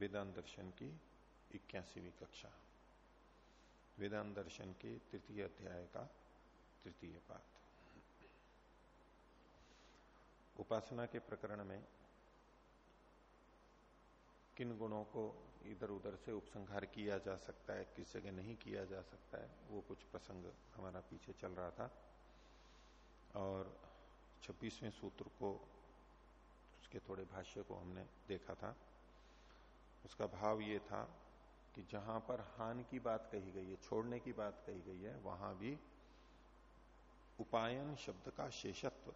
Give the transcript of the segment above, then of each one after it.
वेदांत दर्शन की इक्यासीवीं कक्षा। वेदांत दर्शन के तृतीय अध्याय का तृतीय पाठ। उपासना के प्रकरण में किन गुणों को इधर उधर से उपसंहार किया जा सकता है, किस जगह नहीं किया जा सकता है, वो कुछ प्रसंग हमारा पीछे चल रहा था। और छब्बीसवें सूत्र को, उसके थोड़े भाष्य को हमने देखा था। उसका भाव ये था कि जहाँ पर हान की बात कही गई है, छोड़ने की बात कही गई है, वहाँ भी उपायन शब्द का शेषत्व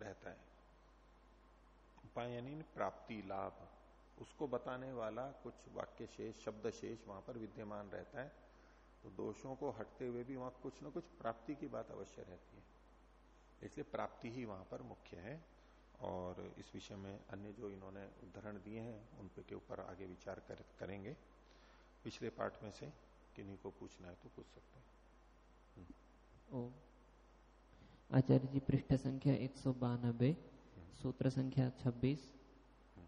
रहता है। उपायन प्राप्ति लाभ। उसको बताने वाला कुछ वाक्य शेष, शब्द शेष वहाँ पर विद्यमान रहता है। तो दोषों को हटते हुए भी वहाँ कुछ ना कुछ प्राप्ति की बात अवश्य रहती है। इसलिए प्राप्ति ही वहाँ पर मुख्य है। और इस विषय में अन्य जो इन्होंने उदाहरण दिए हैं उन पे के ऊपर आगे विचार कर, करेंगे। पिछले पाठ में से किन्हीं को पूछना है तो पूछ सकते हैं। आचार्य जी पृष्ठ संख्या एक सौ बानबे सूत्र संख्या 26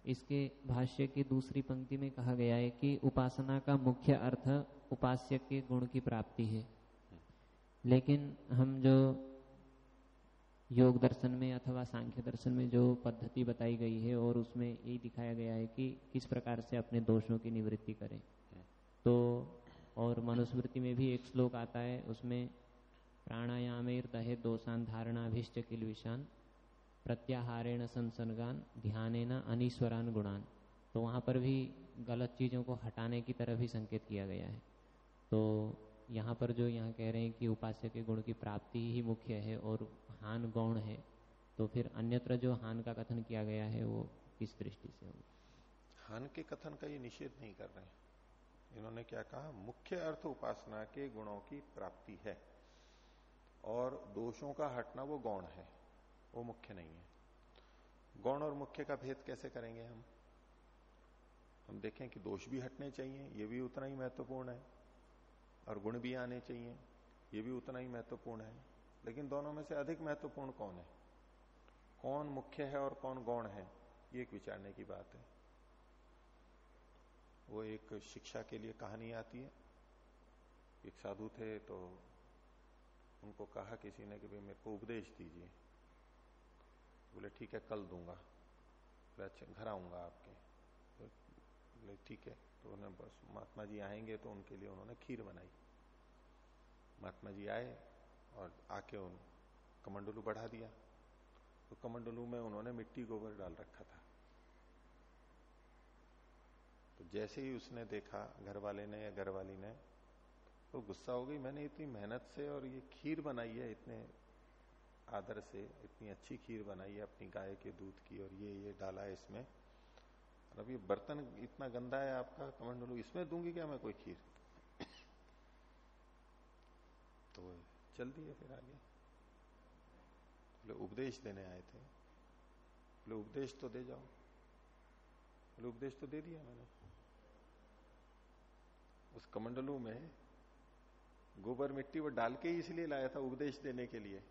इसके भाष्य की दूसरी पंक्ति में कहा गया है कि उपासना का मुख्य अर्थ उपास्य के गुण की प्राप्ति है। लेकिन हम जो योग दर्शन में अथवा सांख्य दर्शन में जो पद्धति बताई गई है और उसमें यही दिखाया गया है कि किस प्रकार से अपने दोषों की निवृत्ति करें। तो और मनुस्मृति में भी एक श्लोक आता है, उसमें प्राणायामेर दहे दोषान धारणाभिष्ट किल विषान प्रत्याहारेण संसर्गान ध्यान अनिश्वरान गुणान। तो वहाँ पर भी गलत चीज़ों को हटाने की तरफ़ ही संकेत किया गया है। तो यहाँ पर जो यहाँ कह रहे हैं कि उपास्य के गुण की प्राप्ति ही मुख्य है और हान गौण है तो फिर अन्यत्र जो हान का कथन किया गया है, वो किस दृष्टि से होगा? हान के कथन का ये निषेध नहीं कर रहे इन्होंने क्या कहा? मुख्य अर्थ उपासना के गुणों की प्राप्ति है और दोषों का हटना वो गौण है, वो मुख्य नहीं है। गौण और मुख्य का भेद कैसे करेंगे हम? हम देखें कि दोष भी हटने चाहिए, ये भी उतना ही महत्वपूर्ण है। और गुण भी आने चाहिए। ये भी उतना ही महत्वपूर्ण है। लेकिन दोनों में से अधिक महत्वपूर्ण कौन है? कौन मुख्य है और कौन गौण है? ये एक विचारने की बात है। वो एक शिक्षा के लिए कहानी आती है। एक साधु थे तो उनको कहा किसी ने कि भाई मेरे को उपदेश दीजिए। बोले, ठीक है, कल दूँगा। बोले अच्छा घर आऊँगा आपके। बोले, ठीक है। तो उन्हें बस महात्मा जी आएँगे तो उनके लिए उन्होंने खीर बनाई। महात्मा जी आए और आके उन कमंडलू बढ़ा दिया। तो कमंडलू में उन्होंने मिट्टी गोबर डाल रखा था। तो जैसे ही उसने देखा घर वाले ने या घर वाली ने तो गुस्सा हो गई, मैंने इतनी मेहनत से और ये खीर बनाई है, इतने आदर से, इतनी अच्छी खीर बनाई है, अपनी गाय के दूध की और ये ये डाला है इसमें। अब ये बर्तन इतना गंदा है आपका कमंडलू इसमें दूँगी क्या मैं कोई खीर? तो चल दिए फिर आगे। बोले, उपदेश देने आए थे। बोले, उपदेश तो दे जाओ। बोले, उपदेश तो दे दिया मैंने। उस कमंडलू में गोबर मिट्टी वो डाल के ही इसलिए लाया था उपदेश देने के लिए।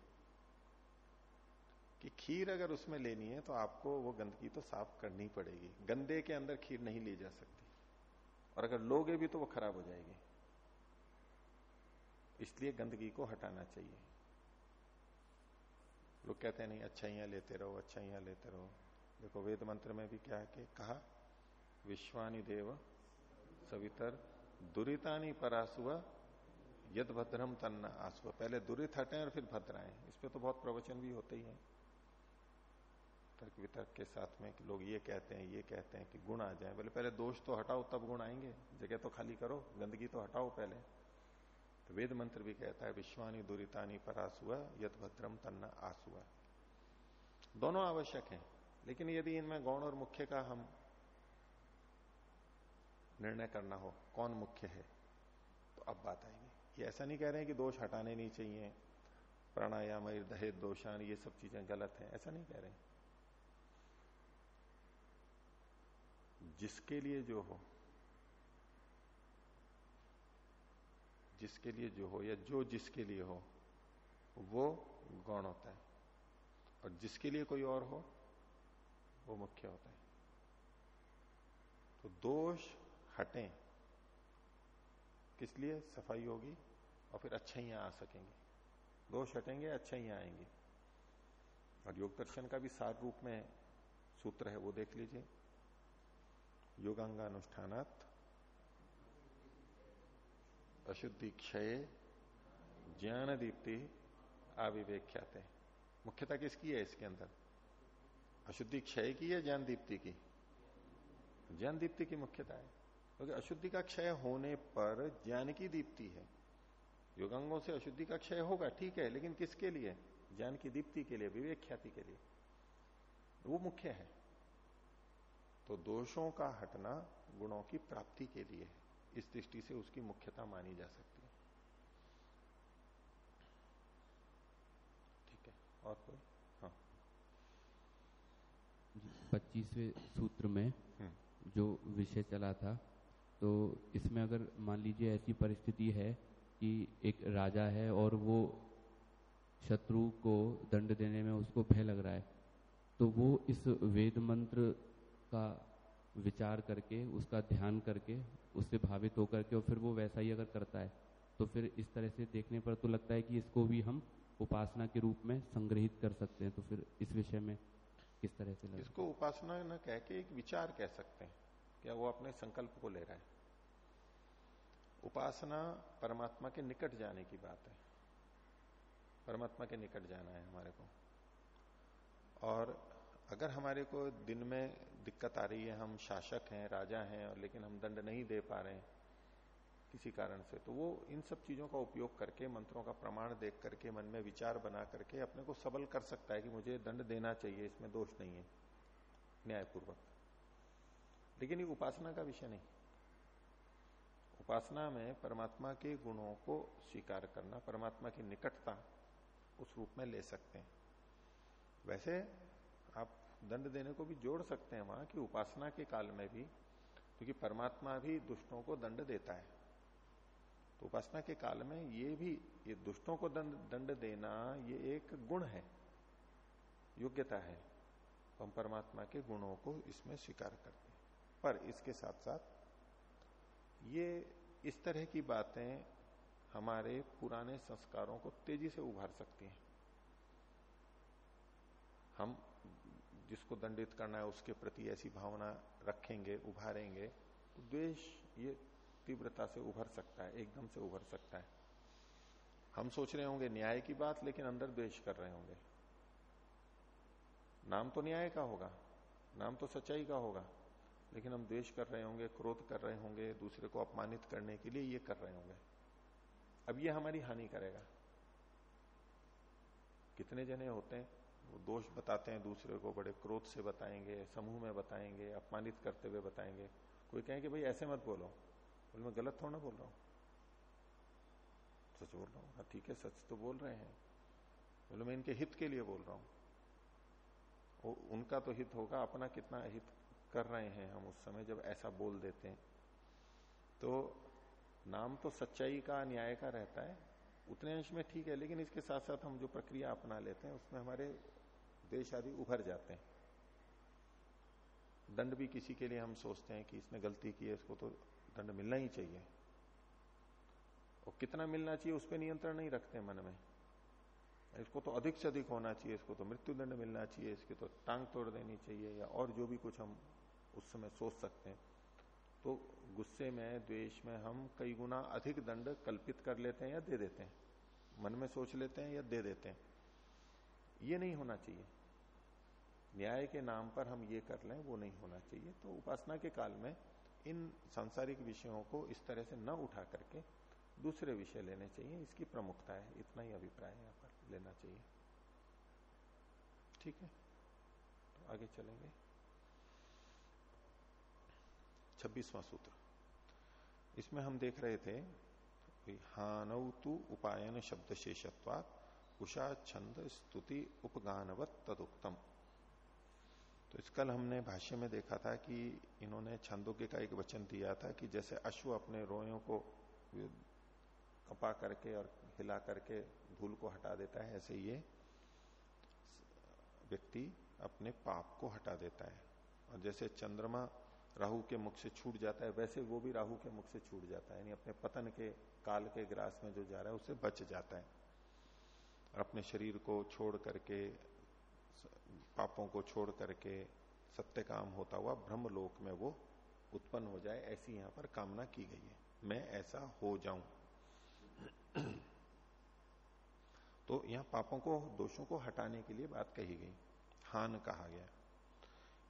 कि खीर अगर उसमें लेनी है तो आपको वो गंदगी तो साफ़ करनी पड़ेगी। गंदे के अंदर खीर नहीं ली जा सकती। और अगर लोगे भी तो वो खराब हो जाएगी। इसलिए गंदगी को हटाना चाहिए। लोग कहते हैं, नहीं, अच्छाइयाँ लेते रहो, अच्छाइयाँ लेते रहो। देखो, वेद मंत्र में भी क्या है कि कहा, विश्वानी देव सवितर दुरितानी परासुव यद भद्रम तन्ना आसुव। पहले दुरित हटे और फिर भद्र आए। इस पे तो बहुत प्रवचन भी होते ही है। तर्क वितर्क के साथ में कि लोग ये कहते हैं, ये कहते हैं कि गुण आ जाए। बोले, पहले दोष तो हटाओ, तब गुण आएँगे। जगह तो खाली करो, गंदगी तो हटाओ पहले। तो वेद मंत्र भी कहता है, विश्वानी दुरितानी परासुआ यद भद्रम तन्ना आसुआ दोनों आवश्यक हैं, लेकिन यदि इनमें गौण और मुख्य का हम निर्णय करना हो, कौन मुख्य है तो अब बात आएगी। ये ऐसा नहीं कह रहे हैं कि दोष हटाने नहीं चाहिए, प्राणायाम दहेज दोषान, ये सब चीज़ें गलत हैं, ऐसा नहीं कह रहे जिसके लिए जो हो, जिसके लिए जो हो, या जो जिसके लिए हो, वो गौण होता है। और जिसके लिए कोई और हो, वो मुख्य होता है। तो दोष हटें। किस लिए? सफ़ाई होगी और फिर अच्छाइयाँ आ सकेंगी। दोष हटेंगे अच्छाइयाँ आएँगी। और योग दर्शन का भी सार रूप में सूत्र है, वो देख लीजिए। योगांगानुष्ठानात अशुद्धि क्षय ज्ञान दीप्ति अविवेख्याते मुख्यता किसकी है इसके अंदर? अशुद्धि क्षय की है ज्ञान दीप्ति की? ज्ञान दीप्ति की मुख्यता है। क्योंकि तो अशुद्धि का क्षय होने पर ज्ञान की दीप्ति है। योगांगों से अशुद्धि का क्षय होगा, ठीक है, लेकिन किसके लिए? ज्ञान की दीप्ति के लिए, विवेक ख्याति के लिए। वो मुख्य है। तो दोषों का हटना गुणों की प्राप्ति के लिए है। इस दृष्टि से उसकी मुख्यता मानी जा सकती है। ठीक है और कोई? हाँ। पच्चीसवें सूत्र में हम्म। जो विषय चला था तो इसमें अगर मान लीजिए ऐसी परिस्थिति है कि एक राजा है और वो शत्रु को दंड देने में उसको भय लग रहा है तो वो इस वेद मंत्र का विचार करके, उसका ध्यान करके, उससे भावित होकर के, और फिर वो वैसा ही अगर करता है तो फिर इस तरह से देखने पर तो लगता है कि इसको भी हम उपासना के रूप में संग्रहित कर सकते हैं। तो फिर इस विषय में किस तरह से इसको उपासना न कह के एक विचार कह सकते हैं। क्या वो अपने संकल्प को ले रहा है? उपासना परमात्मा के निकट जाने की बात है। परमात्मा के निकट जाना है हमारे को। और अगर हमारे को दिन में दिक्कत आ रही है, हम शासक हैं, राजा हैं, और लेकिन हम दंड नहीं दे पा रहे किसी कारण से। तो वो इन सब चीज़ों का उपयोग करके, मंत्रों का प्रमाण देख करके, मन में विचार बना करके अपने को सबल कर सकता है कि मुझे दंड देना चाहिए, इसमें दोष नहीं है, न्यायपूर्वक। लेकिन ये उपासना का विषय नहीं। उपासना में परमात्मा के गुणों को स्वीकार करना, परमात्मा की निकटता उस रूप में ले सकते हैं। वैसे आप दंड देने को भी जोड़ सकते हैं वहाँ कि उपासना के काल में भी, क्योंकि परमात्मा भी दुष्टों को दंड देता है। तो उपासना के काल में ये भी, ये दुष्टों को दंड दंड देना ये एक गुण है, योग्यता है। तो हम परमात्मा के गुणों को इसमें स्वीकार करते हैं। पर इसके साथ साथ ये इस तरह की बातें हमारे पुराने संस्कारों को तेज़ी से उभार सकती हैं। हम जिसको दंडित करना है, उसके प्रति ऐसी भावना रखेंगे, उभारेंगे तो द्वेष ये तीव्रता से उभर सकता है, एकदम से उभर सकता है। हम सोच रहे होंगे न्याय की बात, लेकिन अंदर द्वेष कर रहे होंगे। नाम तो न्याय का होगा, नाम तो सच्चाई का होगा, लेकिन हम द्वेष कर रहे होंगे, क्रोध कर रहे होंगे, दूसरे को अपमानित करने के लिए ये कर रहे होंगे। अब ये हमारी हानि करेगा। कितने जने होते हैं? वो दोष बताते हैं दूसरे को, बड़े क्रोध से बताएँगे, समूह में बताएँगे, अपमानित करते हुए बताएँगे। कोई कहे कि भाई, ऐसे मत बोलो। बोले, मैं गलत थोड़ा बोल रहा हूँ। सच बोल रहा हूँ? हाँ ठीक है, सच तो बोल रहे हैं। बोले, मैं इनके हित के लिए बोल रहा हूँ। उनका तो हित होगा, अपना कितना हित कर रहे हैं हम उस समय जब ऐसा बोल देते हैं। तो नाम तो सच्चाई का, न्याय का रहता है। उतने अंश में ठीक है, लेकिन इसके साथ साथ हम जो प्रक्रिया अपना लेते हैं, उसमें हमारे देश आदि उभर जाते हैं। दंड भी किसी के लिए हम सोचते हैं कि इसने गलती की है, इसको तो दंड मिलना ही चाहिए। और कितना मिलना चाहिए उस पर नियंत्रण नहीं रखते मन में। इसको तो अधिक से अधिक होना चाहिए, इसको तो मृत्यु दंड मिलना चाहिए, इसकी तो टांग तोड़ देनी चाहिए या और जो भी कुछ हम उस समय सोच सकते हैं। तो गुस्से में, द्वेष में हम कई गुना अधिक दंड कल्पित कर लेते हैं या दे देते हैं। मन में सोच लेते हैं या दे देते हैं। ये नहीं होना चाहिए। न्याय के नाम पर हम ये कर लें, वो नहीं होना चाहिए। तो उपासना के काल में इन सांसारिक विषयों को इस तरह से न उठा करके दूसरे विषय लेने चाहिए। इसकी प्रमुखता है, इतना ही अभिप्राय यहाँ पर लेना चाहिए। ठीक है? तो आगे चलेंगे। छब्बीसवां सूत्र। इसमें हम देख रहे थे हानव तु उपायन शब्द शेषत्वात उषा छंद स्तुति उपगानवत तदुक्तम। कल हमने भाष्य में देखा था कि इन्होंने छंदोग्य का एक वचन दिया था कि जैसे अश्व अपने रोयों को कपा करके और हिला करके धूल को हटा देता है, ऐसे ये व्यक्ति अपने पाप को हटा देता है। और जैसे चंद्रमा राहु के मुख से छूट जाता है, वैसे वो भी राहु के मुख से छूट जाता है। यानी अपने पतन के काल के ग्रास में जो जा रहा है, उससे बच जाता है। और अपने शरीर को छोड़ करके पापों को छोड़ करके सत्य काम होता हुआ ब्रह्म लोक में वो उत्पन्न हो जाए, ऐसी यहाँ पर कामना की गई है। मैं ऐसा हो जाऊँ। तो यहाँ पापों को, दोषों को हटाने के लिए बात कही गई। हान कहा गया।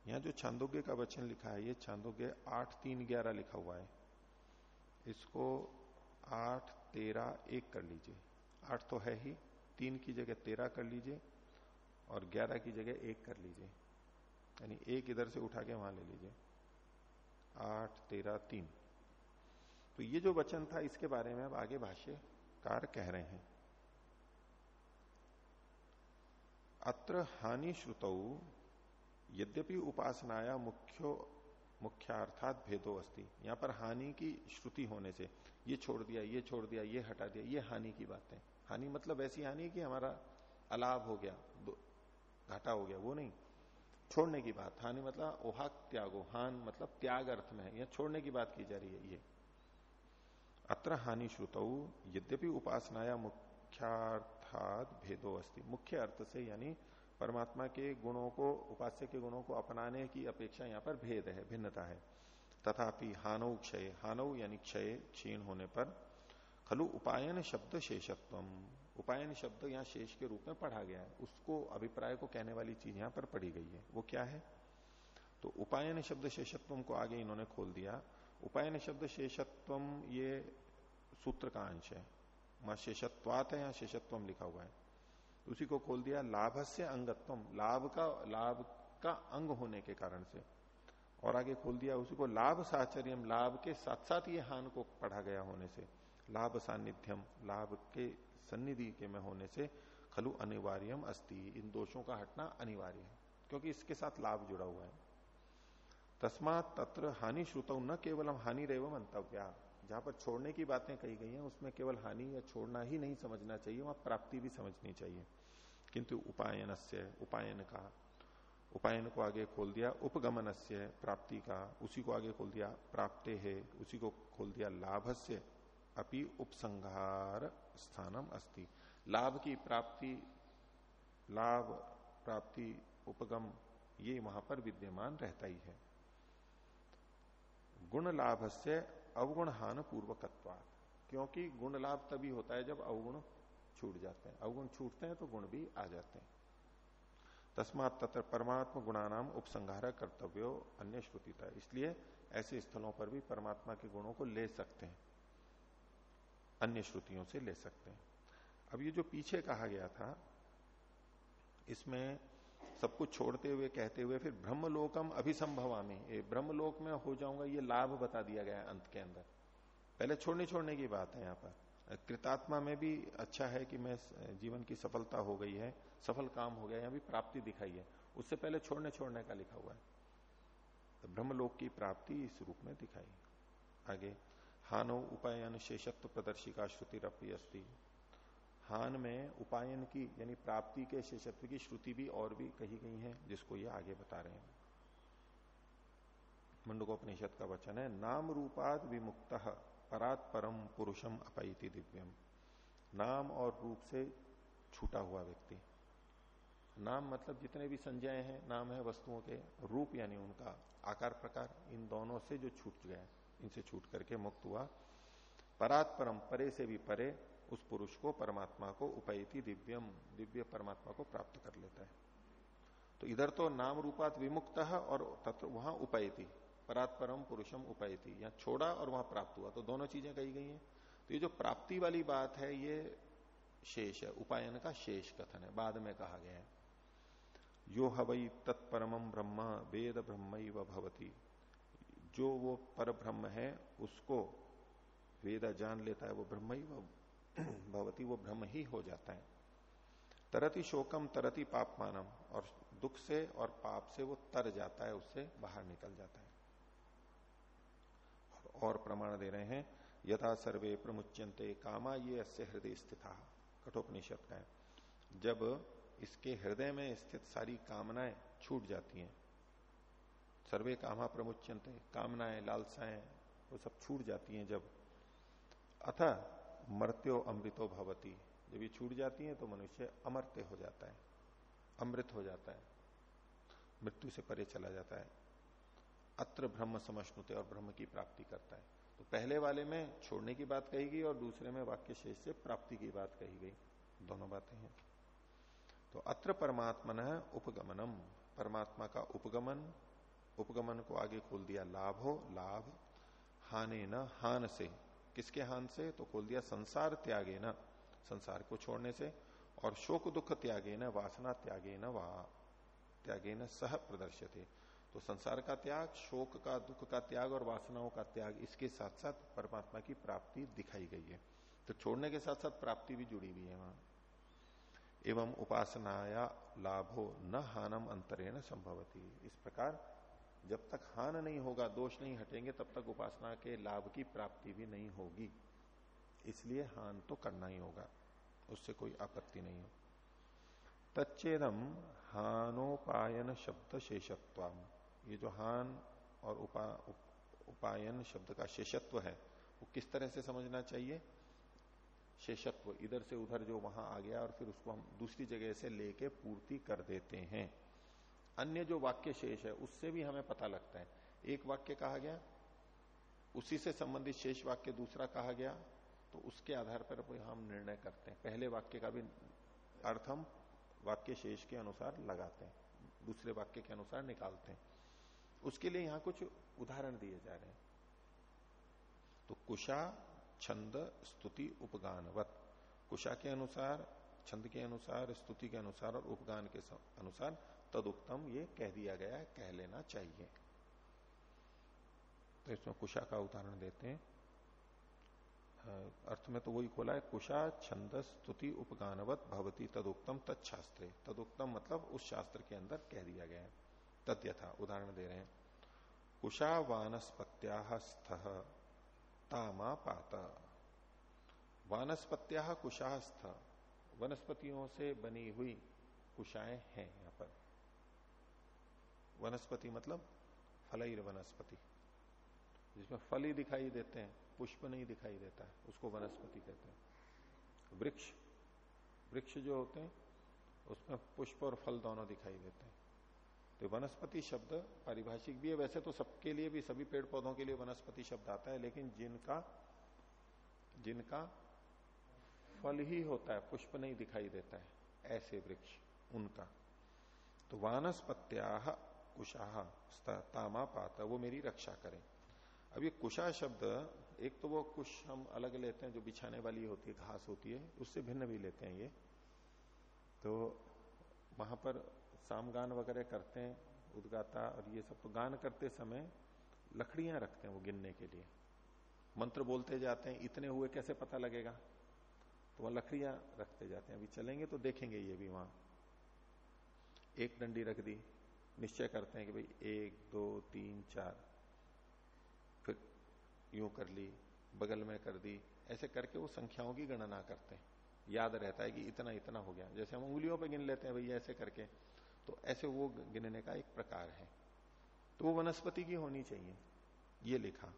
यहाँ जो छांदोग्य का वचन लिखा है, ये छांदोग्य आठ तीन ग्यारह लिखा हुआ है। इसको आठ तेरह एक कर लीजिए। आठ तो है ही, तीन की जगह तेरह कर लीजिए। और ग्यारह की जगह एक कर लीजिए। यानी एक इधर से उठा के वहाँ ले लीजिए। आठ, तेरह, तीन। तो ये जो वचन था, इसके बारे में अब आगे भाष्यकार कह रहे हैं। अत्र हानि श्रुत, यद्यपि उपासनाया मुख्यो, मुख्यार्थात भेदो अस्ति। यहाँ पर हानि की श्रुति होने से, ये छोड़ दिया, ये छोड़ दिया, ये हटा दिया, ये हानि की बात। हानि मतलब ऐसी हानि कि हमारा अलाभ हो गया। घाटा हो गया, वो नहीं। छोड़ने की बात, हानि मतलब ओहाक त्यागो, हान मतलब त्याग अर्थ में है यह छोड़ने की बात की जा रही है, ये। अत्र हानि श्रुत, यद्यपि उपासनाया मुख्यार्थात भेदो अस्ति। मुख्य अर्थ से यानी परमात्मा के गुणों को, उपास्य के गुणों को अपनाने की अपेक्षा यहाँ पर भेद है, भिन्नता है। तथापि हानव क्षय हानव यानी क्षय, क्षीण होने पर, खलु उपायन शब्द शेषत्व उपायन शब्द यहाँ शेष के रूप में पढ़ा गया है। उसको अभिप्राय को कहने वाली चीज़ यहाँ पर पढ़ी गई है। वो क्या है? तो उपायन शब्द शेषत्व को आगे इन्होंने खोल दिया। उपायन शब्द शेषत्व ये सूत्र का अंश है। वहाँ शेषत्वात है या शेषत्व लिखा हुआ है। उसी को खोल दिया लाभ से अंगत्व लाभ का लाभ का अंग होने के कारण से। और आगे खोल दिया, उसी को लाभ साचर्यम। लाभ के साथ साथ ये हान को पढ़ा गया होने से। लाभ सानिध्यम लाभ के सन्निधि के में होने से खलु अनिवार्यम अस्ति। इन दोषों का हटना अनिवार्य है, क्योंकि इसके साथ लाभ जुड़ा हुआ है। तस्मात तत्र हानि श्रुत न केवल हम हानि रेव मंतव्या। जहाँ पर छोड़ने की बातें कही गई हैं, उसमें केवल हानि या छोड़ना ही नहीं समझना चाहिए, वहाँ प्राप्ति भी समझनी चाहिए। किंतु उपायन उपायन का, उपायन को आगे खोल दिया उपगमन प्राप्ति का, उसी को आगे खोल दिया प्राप्ते है, उसी को खोल दिया लाभ से अपि उपसंहार। स्थानम अस्ति। लाभ की प्राप्ति, लाभ प्राप्ति उपगम, ये वहाँ पर विद्यमान रहता ही है। गुण लाभ से अवगुण हान पूर्वकत्वात क्योंकि गुण लाभ तभी होता है जब अवगुण छूट जाते हैं। अवगुण छूटते हैं तो गुण भी आ जाते हैं। तस्मात तत्र परमात्मा गुणानाम उपसंहार कर्तव्यो अन्य श्रुति था। इसलिए ऐसे स्थलों पर भी परमात्मा के गुणों को ले सकते हैं। अन्य श्रुतियों से ले सकते हैं। अब ये जो पीछे कहा गया था, इसमें सब कुछ छोड़ते हुए, कहते हुए फिर ब्रह्मलोकम अभिसंभवामी। ये ब्रह्मलोक में हो जाऊँगा, ये लाभ बता दिया गया अंत के अंदर। पहले छोड़ने छोड़ने की बात है यहाँ पर। कृतात्मा में भी अच्छा है कि मैं जीवन की सफलता हो गई है, सफल काम हो गया यहाँ भी प्राप्ति दिखाई है। उससे पहले छोड़ने छोड़ने का लिखा हुआ है। तो ब्रह्मलोक की प्राप्ति इस रूप में दिखाई आगे हानो उपायन शेषत्व प्रदर्शिका श्रुति रपी अस्थि हान में उपायन की, यानी प्राप्ति के शेषत्व की श्रुति भी और भी कही गई है, जिसको ये आगे बता रहे हैं। मुंडकोपनिषद का वचन है, नाम रूपाद विमुक्त, परात परम पुरुषम अपैति दिव्यम। नाम और रूप से छूटा हुआ व्यक्ति। नाम मतलब जितने भी संजय हैं, नाम है वस्तुओं के, रूप यानी उनका आकार प्रकार, इन दोनों से जो छूट गया इनसे छूट करके मुक्त हुआ। परात परम परे से भी परे, उस पुरुष को, परमात्मा को उपैति दिव्यम, दिव्य परमात्मा को प्राप्त कर लेता है। तो इधर तो नाम रूपात विमुक्त और तत्व वहाँ उपैति परात परम पुरुषम उपैति, यहाँ छोड़ा और वहाँ प्राप्त हुआ। तो दोनों चीज़ें कही गई हैं। तो ये जो प्राप्ति वाली बात है, ये शेष है, उपायन का शेष कथन है, बाद में कहा गया है। यो हवई तत्परम ब्रह्म, वेद ब्रह्म भवती। जो वो पर ब्रह्म है, उसको वेद जान लेता है, वो ब्रह्म ही भवती, वो ब्रह्म ही हो जाता है। तरती शोकम, तरती पापमानम, और दुख से और पाप से वो तर जाता है, उससे बाहर निकल जाता है। और प्रमाण दे रहे हैं, यथा सर्वे प्रमुच्यंते कामा, ये अस्य हृदय स्थित, कठोपनिषद का है। जब इसके हृदय में स्थित सारी कामनाएँ छूट जाती हैं सर्वे कामा प्रमुच्यंते कामनाएँ, लालसाएँ, वो सब छूट जाती हैं जब। अथ मर्त्यो अमृतो भवती। जब ये छूट जाती हैं तो मनुष्य अमर्त्य हो जाता है, अमृत हो जाता है, मृत्यु से परे चला जाता है। अत्र ब्रह्म समश्नुते और ब्रह्म की प्राप्ति करता है। तो पहले वाले में छोड़ने की बात कही गई और दूसरे में वाक्य शेष से प्राप्ति की बात कही गई। दोनों बातें हैं। तो अत्र परमात्मन उपगमनम, परमात्मा का उपगमन उपगमन को आगे खोल दिया, लाभ हो, लाभ, हाने न, हान से। किसके हान से? तो खोल दिया, संसार त्यागे न, संसार को छोड़ने से। और शोक दुख त्यागे न, वासना त्यागे न, वा, त्यागे न, सह प्रदर्शित। तो संसार का त्याग, शोक का, दुख का त्याग और वासनाओं का त्याग, इसके साथ साथ परमात्मा की प्राप्ति दिखाई गई है। तो छोड़ने के साथ साथ प्राप्ति भी जुड़ी हुई है वहाँ। एवं उपासनाया लाभो न हानम अंतरेण संभवती। इस प्रकार जब तक हान नहीं होगा दोष नहीं हटेंगे तब तक उपासना के लाभ की प्राप्ति भी नहीं होगी। इसलिए हान तो करना ही होगा उससे कोई आपत्ति नहीं हो। तच्चेदम हानोपायन शब्द शेषत्वाम। ये जो हान और उपा, उप, उपायन शब्द का शेषत्व है वो किस तरह से समझना चाहिए? शेषत्व इधर से उधर जो वहाँ आ गया और फिर उसको हम दूसरी जगह से लेके पूर्ति कर देते हैं। अन्य जो वाक्य शेष है, उससे भी हमें पता लगता है। एक वाक्य कहा गया, उसी से संबंधित शेष वाक्य दूसरा कहा गया तो उसके आधार पर हम निर्णय करते हैं। पहले वाक्य का भी अर्थ हम वाक्य शेष के अनुसार लगाते हैं, दूसरे वाक्य के अनुसार निकालते हैं। उसके लिए यहाँ कुछ उदाहरण दिए जा रहे हैं। तो कुशा, छंद, स्तुति, उपगानवत। कुशा के अनुसार छंद के अनुसार, स्तुति के अनुसार और उपगान के अनुसार तदुक्तम ये कह दिया गया है, कह लेना चाहिए। तो इसमें कुशा का उदाहरण देते हैं। अर्थ में तो वही खोला है, कुशा, छंद, स्तुति, उपगानवत, भवती, तदुक्तम तत्शास्त्र तदुक्तम मतलब उस शास्त्र के अंदर कह दिया गया है। तद्यथा उदाहरण दे रहे हैं। कुशा वानस्पत्या स्थ तामा पात वानस्पत्या कुशास्थ वनस्पतियों से बनी हुई कुशाएँ हैं यहाँ पर। वनस्पति मतलब फलईर वनस्पति, जिसमें फल ही दिखाई देते हैं, पुष्प नहीं दिखाई देता है उसको वनस्पति कहते हैं। वृक्ष वृक्ष जो होते हैं, उसमें पुष्प और फल दोनों दिखाई देते हैं। तो वनस्पति शब्द पारिभाषिक भी है, वैसे तो सबके लिए भी, सभी पेड़ पौधों के लिए वनस्पति शब्द आता है, लेकिन जिनका जिनका फल ही होता है, पुष्प नहीं दिखाई देता है, ऐसे वृक्ष, उनका। तो वानस्पत्या कुशाह तामा पाता वो मेरी रक्षा करें। अब ये कुशा शब्द, एक तो वो कुश हम अलग लेते हैं, जो बिछाने वाली होती है, घास होती है, उससे भिन्न भी लेते हैं ये। तो वहाँ पर सामगान वगैरह करते हैं, उदगाता और ये सब तो गान करते समय लकड़ियाँ रखते हैं वो गिनने के लिए। मंत्र बोलते जाते हैं, इतने हुए कैसे पता लगेगा? तो वह लकड़ियाँ रखते जाते हैं। अभी चलेंगे तो देखेंगे ये भी वहाँ। एक डंडी रख दी, निश्चय करते हैं कि भाई एक, दो, तीन, चार। फिर यूँ कर ली, बगल में कर दी। ऐसे करके वो संख्याओं की गणना करते हैं। याद रहता है कि इतना इतना हो गया। जैसे हम उंगलियों पे गिन लेते हैं भैया ऐसे करके तो ऐसे वो गिनने का एक प्रकार है। तो वो वनस्पति की होनी चाहिए, ये लिखा।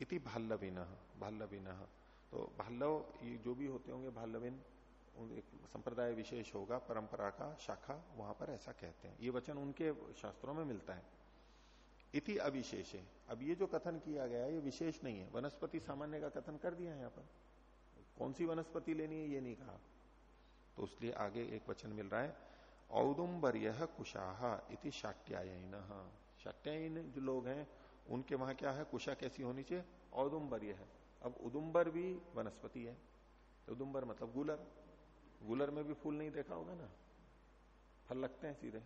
इति भाल्लविन भाल्लविन। तो भाल्लव, ये जो भी होते होंगे भाल्लविन एक संप्रदाय विशेष होगा, परंपरा का शाखा वहाँ पर ऐसा कहते हैं। ये वचन उनके शास्त्रों में मिलता है। इति अविशेष। है अब ये जो कथन किया गया है, ये विशेष नहीं है। वनस्पति सामान्य का कथन कर दिया है यहाँ पर। कौन सी वनस्पति लेनी है, ये नहीं कहा। तो उसलिए आगे एक वचन मिल रहा है, औदुम्बर्य कुशाह इति शाट्यायन। शाट्यायन जो लोग हैं, उनके वहाँ क्या है? कुशा कैसी होनी चाहिए? औदुम्बर्य। है अब उदुम्बर भी वनस्पति है। उदुम्बर मतलब गुलर। गुलर में भी फूल नहीं देखा होगा ना? फल लगते हैं सीधे।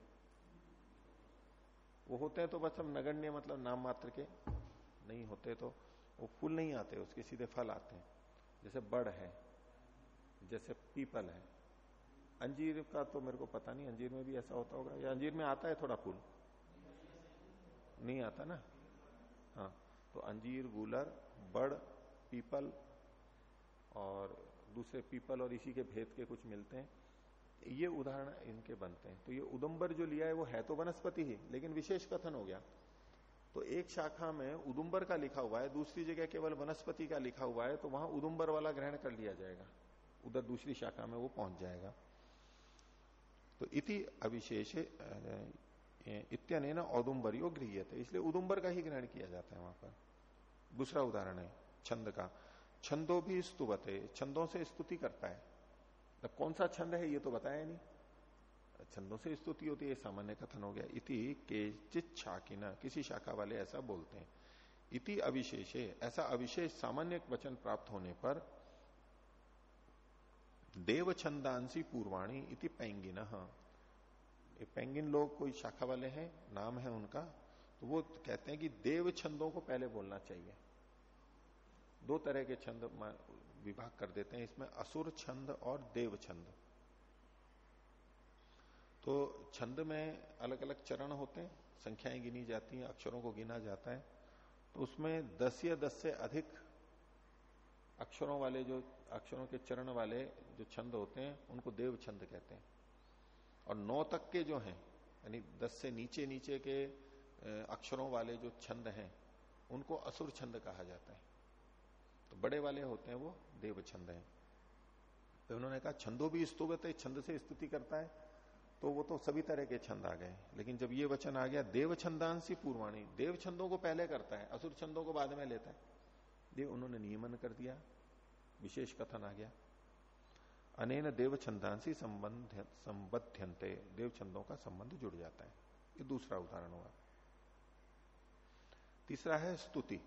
वो होते हैं तो बस हम नगण्य मतलब नाम मात्र के नहीं होते तो वो फूल नहीं आते, उसके सीधे फल आते हैं। जैसे बड़ है, जैसे पीपल है। अंजीर का तो मेरे को पता नहीं, अंजीर में भी ऐसा होता होगा। या अंजीर में आता है थोड़ा फूल? नहीं आता ना? हाँ तो अंजीर, गुलर, बड़ पीपल और दूसरे पीपल और इसी के भेद के कुछ मिलते हैं। ये उदाहरण इनके बनते हैं। तो ये उदम्बर जो लिया है, वो है तो वनस्पति ही, लेकिन विशेष कथन हो गया। तो एक शाखा में उदुम्बर का लिखा हुआ है, दूसरी जगह केवल वनस्पति का लिखा हुआ है तो वहाँ उदुम्बर वाला ग्रहण कर लिया जाएगा। उधर दूसरी शाखा में वो पहुँच जाएगा। तो इति अविशेष इत्यन औदुम्बर योग गृह इसलिए उदुम्बर का ही ग्रहण किया जाता है वहाँ पर। दूसरा उदाहरण है। छंद का। छंदो भी स्तुवते छंदों से स्तुति करता है। तो कौन सा छंद है ये तो बताया नहीं। छंदों से स्तुति होती है सामान्य कथन हो गया। इति के चित किसी शाखा वाले ऐसा बोलते हैं। इति अविशेषे, ऐसा अविशेष सामान्य वचन प्राप्त होने पर देव छंदांसी पूर्वाणी इति पैंगिन। ये पैंगिन लोग कोई शाखा वाले हैं, नाम है उनका तो वो कहते हैं कि देव छंदों को पहले बोलना चाहिए। दो तरह के छंद विभाग कर देते हैं। इसमें असुर छंद और देव छंद। तो छंद में अलग अलग चरण होते हैं। संख्याएँ गिनी जाती हैं, अक्षरों को गिना जाता है। तो उसमें दस या दस से अधिक अक्षरों वाले जो अक्षरों के चरण वाले जो छंद होते हैं, उनको देव छंद कहते हैं। और नौ तक के जो हैं, यानी दस से नीचे नीचे के अक्षरों वाले जो छंद हैं, उनको असुर छंद कहा जाता है। तो बड़े वाले होते हैं वो देव छंद है। तो उन्होंने कहा, छंदो भी स्तुवत छंद से स्तुति करता है। तो वो तो सभी तरह के छंद आ गए। लेकिन जब ये वचन आ गया देव छंदांसी पूर्वाणी देव छंदों को पहले करता है, असुर छंदों को बाद में लेता है। ये उन्होंने नियमन कर दिया, विशेष कथन आ गया। अनेन देव छंदांसी संबंध संबध्यंते देव छंदों का संबंध जुड़ जाता है। ये दूसरा उदाहरण हुआ। तीसरा है स्तुति।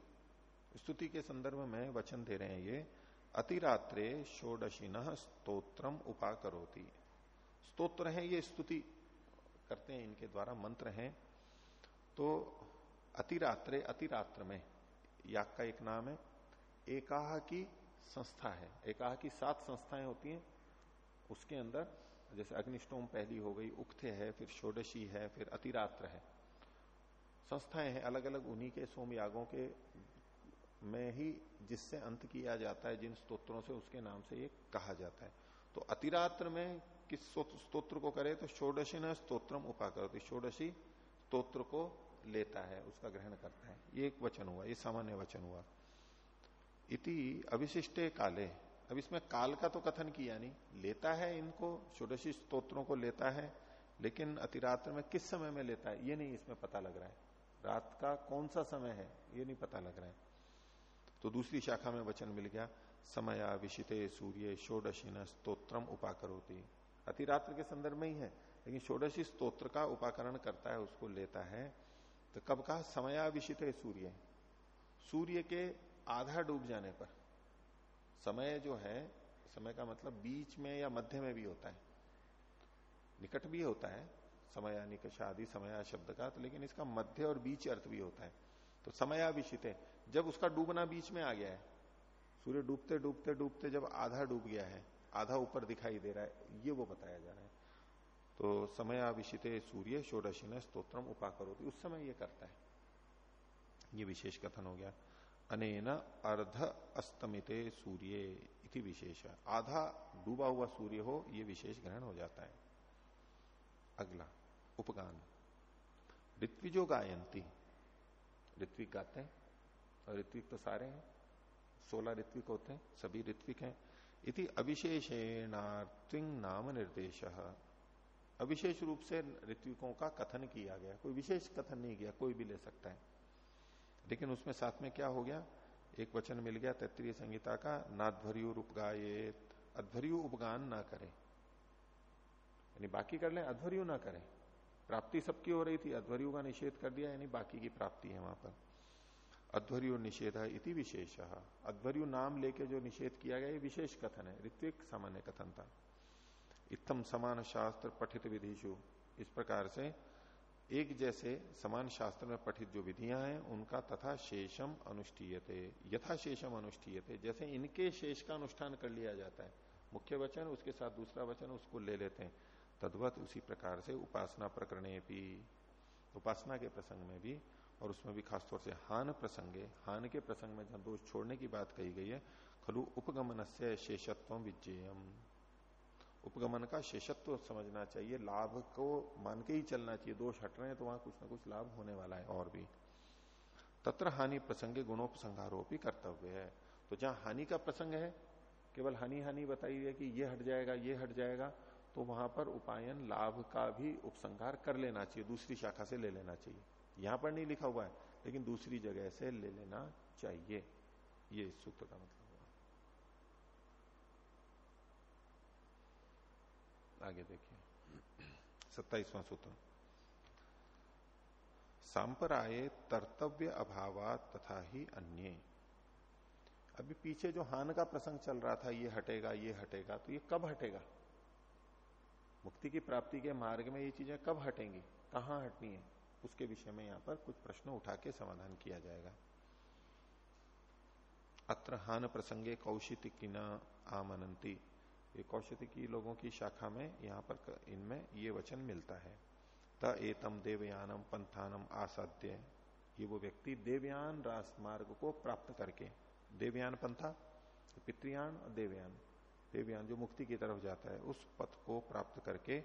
स्तुति के संदर्भ में वचन दे रहे हैं ये, अतिरात्रे षोडशिन स्त्रोत्रम उपाकरोती। स्तोत्र है, ये स्तुति करते हैं, इनके द्वारा मंत्र हैं। तो अतिरात्रे, अतिरात्र में, याग का एक नाम है। एकाह की संस्था है। एकाह की सात संस्थाएँ होती हैं। उसके अंदर, जैसे अग्निष्टोम पहली हो गई उक्थे है, फिर षोडशी है, फिर अतिरात्र है। संस्थाएँ हैं अलग अलग उन्हीं के सोम यागों के में ही जिससे अंत किया जाता है, जिन स्तोत्रों से उसके नाम से ये कहा जाता है। तो अतिरात्र में किस स्तोत्र को करे तो षोडशी न स्त्रोत्रम उपाकर षोडशी स्त्रोत्र को लेता है, उसका ग्रहण करता है। ये एक वचन हुआ, ये सामान्य वचन हुआ। इति अविशिष्टे काले। अब इसमें काल का तो कथन किया नहीं। लेता है इनको, षोडशी स्त्रोत्रों को लेता है, लेकिन अतिरात्र में किस समय में लेता है, ये नहीं इसमें पता लग रहा है। रात का कौन सा समय है, ये नहीं पता लग रहा है। तो दूसरी शाखा में वचन मिल गया, समया विशिते सूर्य षोडशी न स्त्रोत्रम उपाकरोती। अतिरात्र के संदर्भ में ही है, लेकिन षोडशी स्त्रोत्र का उपाकरण करता है, उसको लेता है। तो कब कहा? समयाविशित सूर्य। सूर्य के आधा डूब जाने पर। समय जो है, समय का मतलब बीच में या मध्य में भी होता है। निकट भी होता है, समय निकषादि, समय शब्द का तो लेकिन इसका मध्य और बीच अर्थ भी होता है। तो समयाविशित जब उसका डूबना बीच में आ गया है, सूर्य डूबते डूबते डूबते जब आधा डूब गया है, आधा ऊपर दिखाई दे रहा है, ये वो बताया जा रहा है। तो समय समयाविशित सूर्य षोडशी ने स्त्रोत्रम उपाकर होती उस समय ये करता है। ये विशेष कथन हो गया। अनेन अर्ध अस्तमिते सूर्य इति विशेष। आधा डूबा हुआ सूर्य हो, ये विशेष ग्रहण हो जाता है। अगला, उपगान। ऋत्विजो गायंती ऋत्विक गाते हैं। ऋत्विक तो सारे हैं। सोलह ऋत्विक होते हैं, सभी ऋत्विक हैं। इति अविशेषेणार्थिंग नाम निर्देश। अविशेष रूप से ऋत्विकों का कथन किया गया। कोई विशेष कथन नहीं किया, कोई भी ले सकता है। लेकिन उसमें साथ में क्या हो गया? एक वचन मिल गया तैतरीय संहिता का, नाध्वर्यु उपगायेत अध्वर्यु उपगान ना करे। यानी बाकी कर ले, अध्वर्यु ना करें। प्राप्ति सबकी हो रही थी, अध्वर्यु का निषेध कर दिया, यानी बाकी की प्राप्ति है वहाँ पर। अध्वर्यु निषेध इति विशेष। अध्वर्यु नाम लेके जो निषेध किया गया, ये विशेष कथन है, ऋत्विक सामान्य कथन था। इतम समान शास्त्र पठित विधिशु इस प्रकार से एक जैसे समान शास्त्र में पठित जो विधियाँ हैं, उनका तथा शेषम अनुष्ठीयते। यथा शेषम अनुष्ठीयते, जैसे इनके शेष का अनुष्ठान कर लिया जाता है। मुख्य वचन, उसके साथ दूसरा वचन, उसको ले लेते हैं। तद्वत उसी प्रकार से उपासना प्रकरण भी उपासना के प्रसंग में भी और उसमें भी खासतौर से हान प्रसंगे, हान के प्रसंग में जहाँ दोष छोड़ने की बात कही गई है, खलु उपगमन से शेषत्व विजयम उपगमन का शेषत्व समझना चाहिए, लाभ को मान के ही चलना चाहिए, दोष हट रहे हैं तो वहाँ कुछ ना कुछ लाभ होने वाला है और भी। तत्र हानि प्रसंगे गुणोपसंहारोप कर्तव्य है। तो जहाँ हानि का प्रसंग है, केवल हानि हानि बताई है कि ये हट जाएगा, ये हट जाएगा तो वहाँ पर उपायन लाभ का भी उपसंहार कर लेना चाहिए, दूसरी शाखा से ले लेना चाहिए। यहाँ पर नहीं लिखा हुआ है, लेकिन दूसरी जगह से ले लेना चाहिए। ये इस सूत्र का मतलब आगे देखिए। सत्ताईसवां सूत्र। सांपराये तर्तव्य अभाव तथा ही अन्य। अभी पीछे जो हान का प्रसंग चल रहा था, ये हटेगा ये हटेगा तो ये कब हटेगा? मुक्ति की प्राप्ति के मार्ग में ये चीज़ें कब हटेंगी? कहाँ हटनी है? उसके विषय में यहाँ पर कुछ प्रश्न उठा के समाधान किया जाएगा। अत्र हान प्रसंगे कौशितिकिना आमनंती। ये कौशिकी लोगों की शाखा में यहाँ पर इनमें ये वचन मिलता है। त एतम देवयानम पंथानम आसाध्य ये वो व्यक्ति देवयान राजमार्ग को प्राप्त करके, देवयान पंथा, पितृयान और देवयान। देवयान जो मुक्ति की तरफ़ जाता है, उस पथ को प्राप्त करके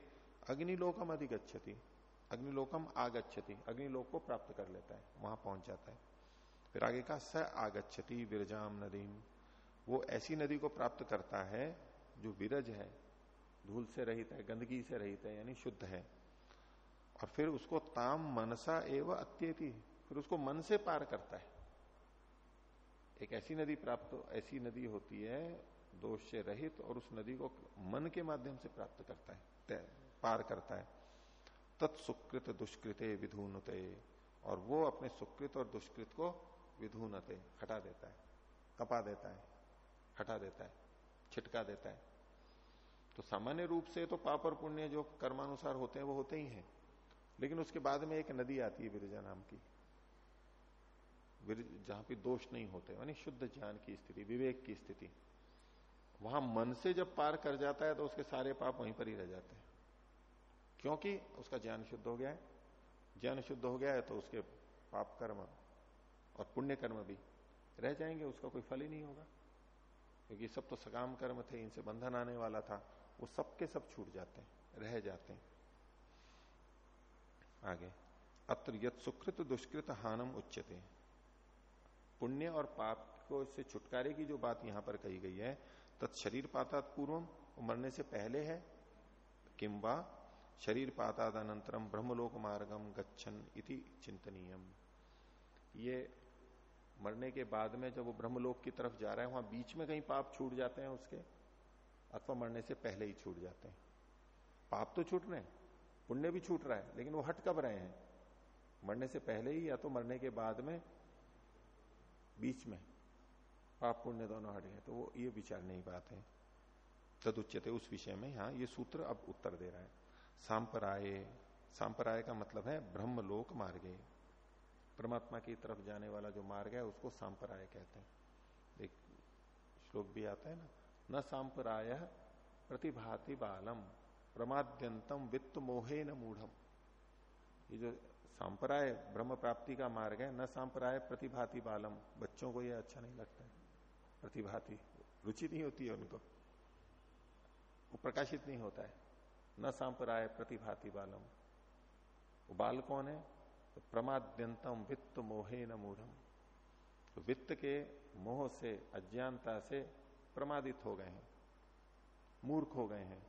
अग्निलोकम अधिगछति अग्निलोकम आगच्छति। अग्निलोक को प्राप्त कर लेता है, वहाँ पहुँच जाता है। फिर आगे का स आगच्छति विरजाम नदीम। वो ऐसी नदी को प्राप्त करता है जो विरज है, धूल से रहित है, गंदगी से रहित है, यानी शुद्ध है। और फिर उसको ताम मनसा एवं अत्यति। फिर उसको मन से पार करता है। एक ऐसी नदी प्राप्त, ऐसी नदी होती है, दोष से रहित, और उस नदी को मन के माध्यम से प्राप्त करता है पार करता है। तत्सुकृत दुष्कृते विधूनते। और वो अपने सुकृत और दुष्कृत को विधूनते, हटा देता है, कपा देता है, हटा देता है, छिटका देता है। तो सामान्य रूप से तो पाप और पुण्य जो कर्मानुसार होते हैं, वो होते ही हैं। लेकिन उसके बाद में एक नदी आती है विरजा नाम की। जहाँ पे दोष नहीं होते, यानी शुद्ध ज्ञान की स्थिति, विवेक की स्थिति। वहाँ मन से जब पार कर जाता है तो उसके सारे पाप वहीं पर ही रह जाते हैं। क्योंकि उसका ज्ञान शुद्ध हो गया है। ज्ञान शुद्ध हो गया है तो उसके पाप कर्म और पुण्य कर्म भी रह जाएँगे, उसका कोई फल ही नहीं होगा। क्योंकि सब तो सकाम कर्म थे, इनसे बंधन आने वाला था, वो सबके सब छूट जाते हैं, रह जाते हैं। आगे, अत्र यद सुकृत दुष्कृत हानम उच्चते पुण्य और पाप को इससे छुटकारे की जो बात यहाँ पर कही गई है, तत् शरीर पातात पूर्वम मरने से पहले है किंबा शरीर पातात अनंतरम ब्रह्मलोक मार्गम गच्छन इति चिंतनीयम ये मरने के बाद में जब वो ब्रह्मलोक की तरफ़ जा रहा है, वहाँ बीच में कहीं पाप छूट जाते हैं उसके, अथवा मरने से पहले ही छूट जाते हैं। पाप तो छूट रहे पुण्य भी छूट रहा है, लेकिन वो हट कब रहे हैं? मरने से पहले ही या तो मरने के बाद में, बीच में पाप पुण्य दोनों हट गए तो वो ये विचारने की बात है तदुच्यते उस विषय में यहाँ ये सूत्र अब उत्तर दे रहा है। सांपराय। सांपराय का मतलब है ब्रह्मलोक मार्गे परमात्मा की तरफ़ जाने वाला जो मार्ग है, उसको सांपराय कहते हैं। एक श्लोक भी आता है ना, न सांपराय प्रतिभाति बालम प्रमाद्यंतम वित्त मोहे न मूढ़म। ये जो सांपराय ब्रह्म प्राप्ति का मार्ग है, न सांपराय प्रतिभाति बालम। बच्चों को ये अच्छा नहीं लगता है। प्रतिभाति, रुचि नहीं होती है उनको। वो प्रकाशित नहीं होता है। न सांपराय प्रतिभाति बालम। वो बाल कौन है? तो प्रमाद्यंतम वित्त मोहे न मूढ़ तो वित्त के मोह से, अज्ञानता से प्रमादित हो गए हैं। मूर्ख हो गए हैं।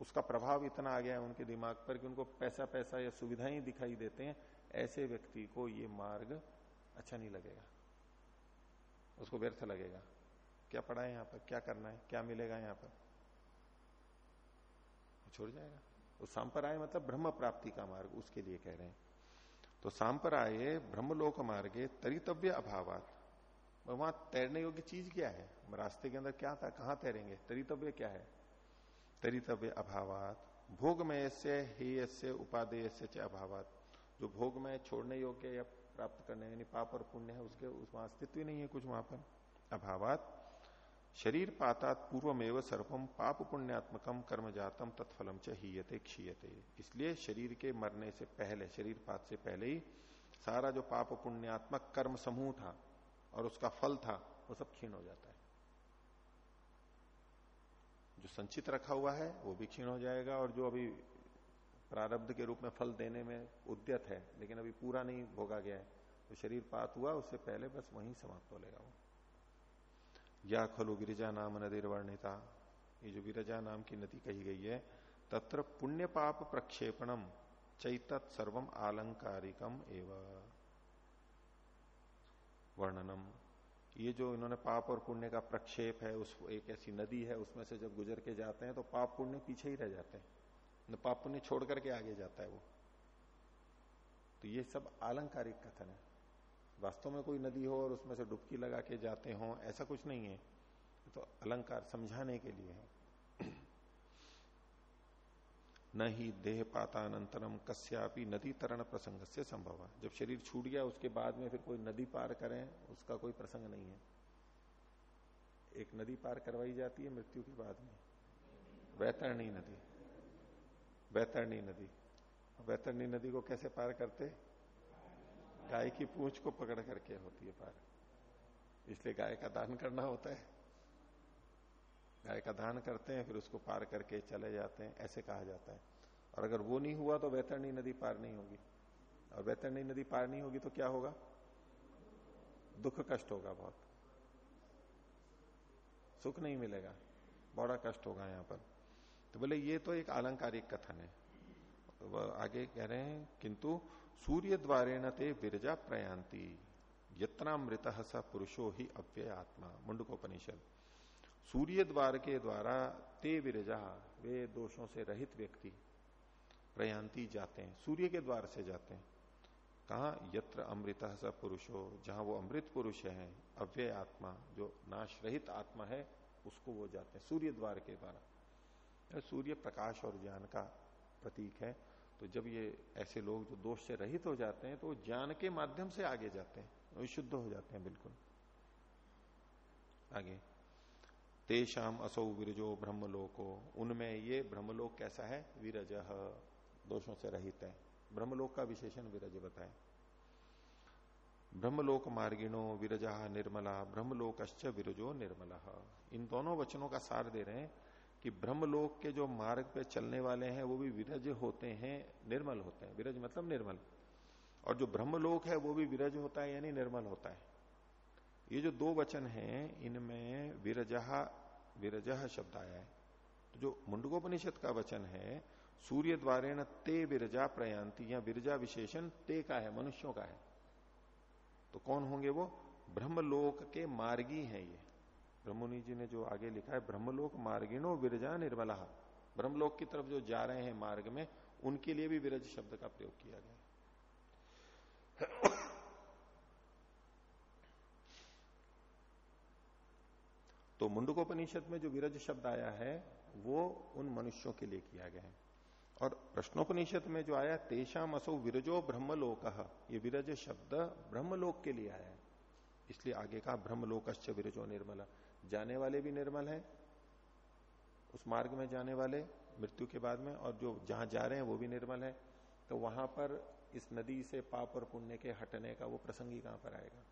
उसका प्रभाव इतना आ गया है उनके दिमाग पर कि उनको पैसा पैसा या सुविधाएँ दिखाई देते हैं। ऐसे व्यक्ति को ये मार्ग अच्छा नहीं लगेगा। उसको व्यर्थ लगेगा। क्या पढ़ा है यहाँ पर? क्या करना है? क्या मिलेगा यहाँ पर? छोड़ जाएगा। तो सांपराय मतलब ब्रह्म प्राप्ति का मार्ग, उसके लिए कह रहे हैं। तो सांपराय ब्रह्मलोक मार्गे, तरितव्य अभावात। वहाँ तैरने योग्य चीज़ क्या है? रास्ते के अंदर क्या था? कहाँ तैरेंगे? तरितव्य क्या है? तरितव्य अभावात। भोगमय से हेय से उपादेय से अभाव जो भोग में छोड़ने योग्य या प्राप्त करने, यानी पाप और पुण्य है, उसके, उस वहाँ अस्तित्व नहीं है कुछ वहाँ पर। अभावात। शरीर पातात पूर्वमेव सर्वम पाप पुण्यात्मकम कर्म जातम तत्फलम च हीयते, क्षीयते। इसलिए शरीर के मरने से पहले, शरीर पात से पहले ही सारा जो पाप पुण्यात्मक कर्म समूह था और उसका फल था, वो सब क्षीण हो जाता है। जो संचित रखा हुआ है, वो भी क्षीण हो जाएगा और जो अभी प्रारब्ध के रूप में फल देने में उद्यत है, लेकिन अभी पूरा नहीं भोगा गया है तो शरीर पात हुआ, उससे पहले बस वहीं समाप्त हो लेगा वो। या खलु गिरिजा नाम नदी वर्णिता ये जो गिरिजा नाम की नदी कही गई है, तत्र पुण्य पाप प्रक्षेपणम चैतत सर्वम आलंकारिकम एवं। वर्णनम। ये जो इन्होंने पाप और पुण्य का प्रक्षेप है, उस एक ऐसी नदी है, उसमें से जब गुजर के जाते हैं तो पाप पुण्य पीछे ही रह जाते हैं। पाप पुण्य छोड़ करके आगे जाता है वो। तो ये सब आलंकारिक कथन है। वास्तव में कोई नदी हो और उसमें से डुबकी लगा के जाते हो, ऐसा कुछ नहीं है। तो अलंकार समझाने के लिए है। न ही देह पातानंतरम कस्यापि नदी तरण प्रसंग से संभव है। जब शरीर छूट गया, उसके बाद में फिर कोई नदी पार करें, उसका कोई प्रसंग नहीं है। एक नदी पार करवाई जाती है मृत्यु के बाद में। वैतरणी नदी। वैतरणी नदी। वैतरणी नदी को कैसे पार करते? गाय की पूंछ को पकड़ करके होती है पार। इसलिए गाय का दान करना होता है। गाय का दान करते हैं, फिर उसको पार करके चले जाते हैं, ऐसे कहा जाता है। और अगर वो नहीं हुआ तो वैतरणी नदी पार नहीं होगी। और वैतरणी नदी पार नहीं होगी तो क्या होगा? दुख कष्ट होगा बहुत। सुख नहीं मिलेगा। बड़ा कष्ट होगा यहाँ पर। तो बोले, ये तो एक आलंकारिक कथन है। तो आगे कह रहे हैं, किंतु सूर्य द्वारे न ते विरजा प्रयांति यत्नामृत स पुरुषो ही अव्यय आत्मा मुंडकोपनिषद। सूर्य द्वार के द्वारा ते विरजा, वे दोषों से रहित व्यक्ति प्रयांति जाते हैं। सूर्य के द्वार से जाते हैं। कहा? यत्र अमृत स पुरुषो, जहाँ वो अमृत पुरुष है अव्यय आत्मा जो नाश रहित आत्मा है, उसको वो जाते हैं। सूर्य द्वार के द्वारा। सूर्य प्रकाश और ज्ञान का प्रतीक है। तो जब ये ऐसे लोग जो दोष से रहित हो जाते हैं तो ज्ञान के माध्यम से आगे जाते हैं शुद्ध हो जाते हैं, बिल्कुल। आगे। तेषाम असौ विरजो ब्रह्मलोको। उनमें ये ब्रह्मलोक कैसा है? विरज। दोषों से रहित है। ब्रह्मलोक का विशेषण विरज बताए। ब्रह्मलोक मार्गिणो विरजा निर्मला, ब्रह्मलोकश्च विरजो निर्मला। इन दोनों वचनों का सार दे रहे हैं। कि ब्रह्मलोक के जो मार्ग पे चलने वाले हैं, वो भी विरज होते हैं, निर्मल होते हैं। विरज मतलब निर्मल। और जो ब्रह्मलोक है, वो भी विरज होता है, यानी निर्मल होता है। ये जो दो वचन हैं, इनमें विरजहा विरजह शब्द आया है। तो जो मुंडगोपनिषद का वचन है सूर्य द्वारे ते विरजा प्रयांति, या विरजा विशेषण ते का है, मनुष्यों का है। तो कौन होंगे वो? ब्रह्मलोक के मार्गी हैं ये। ब्रह्मणि जी ने जो आगे लिखा है, ब्रह्मलोक मार्गिणो विरजा निर्मला। ब्रह्मलोक की तरफ़ जो जा रहे हैं मार्ग में, उनके लिए भी विरज शब्द का प्रयोग किया गया तो मुंडकोपनिषद में जो विरज शब्द आया है, वो उन मनुष्यों के लिए किया गया है। और प्रश्नोपनिषद में जो आया तेषाम असो विरजो ब्रह्मलोक, ये विरज शब्द ब्रह्मलोक के लिए आया है। इसलिए आगे कहा, ब्रह्मलोकश्च विरजो निर्मल। जाने वाले भी निर्मल है, उस मार्ग में जाने वाले मृत्यु के बाद में, और जो जहाँ जा रहे हैं वो भी निर्मल है। तो वहाँ पर इस नदी से पाप और पुण्य के हटने का वो प्रसंग ही कहाँ पर आएगा?